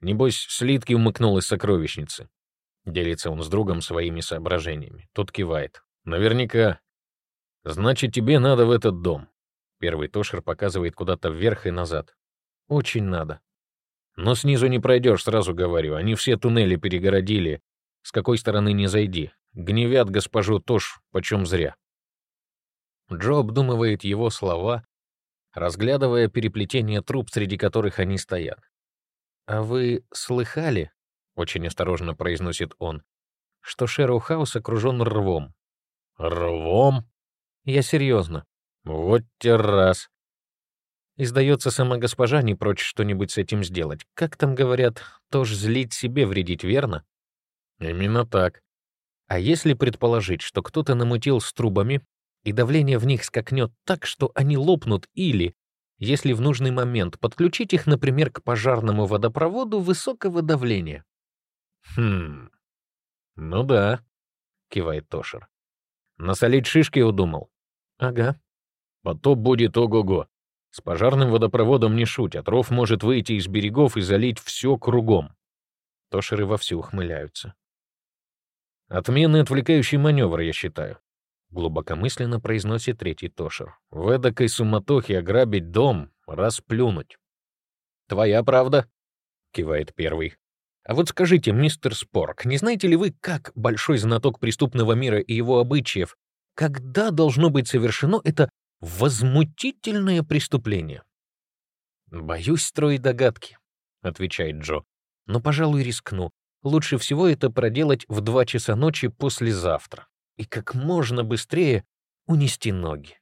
Небось, слитки умыкнул из сокровищницы. Делится он с другом своими соображениями. Тот кивает. Наверняка. Значит, тебе надо в этот дом. Первый Тошер показывает куда-то вверх и назад. Очень надо. Но снизу не пройдешь, сразу говорю. Они все туннели перегородили. С какой стороны не зайди. Гневят госпожу Тош, почем зря. Джо обдумывает его слова, разглядывая переплетение труб, среди которых они стоят. «А вы слыхали?» очень осторожно произносит он, что Шэроу-хаус окружен рвом. Рвом? Я серьезно. Вот те раз. И, сдается, сама госпожа не прочь что-нибудь с этим сделать. Как там говорят, тоже злить себе вредить, верно? Именно так. А если предположить, что кто-то намутил с трубами, и давление в них скакнет так, что они лопнут, или, если в нужный момент подключить их, например, к пожарному водопроводу высокого давления, «Хм... Ну да», — кивает Тошер. «Насолить шишки удумал?» «Ага». «Потоп будет ого-го. С пожарным водопроводом не шутят. Ров может выйти из берегов и залить все кругом». Тошеры вовсю ухмыляются. Отменный отвлекающий маневр, я считаю. Глубокомысленно произносит третий Тошер. В эдакой суматохе ограбить дом, расплюнуть. Твоя правда, кивает первый. А вот скажите, мистер Спорк, не знаете ли вы, как большой знаток преступного мира и его обычаев, когда должно быть совершено это возмутительное преступление? Боюсь строить догадки, отвечает Джо. Но, пожалуй, рискну. Лучше всего это проделать в два часа ночи послезавтра и как можно быстрее унести ноги.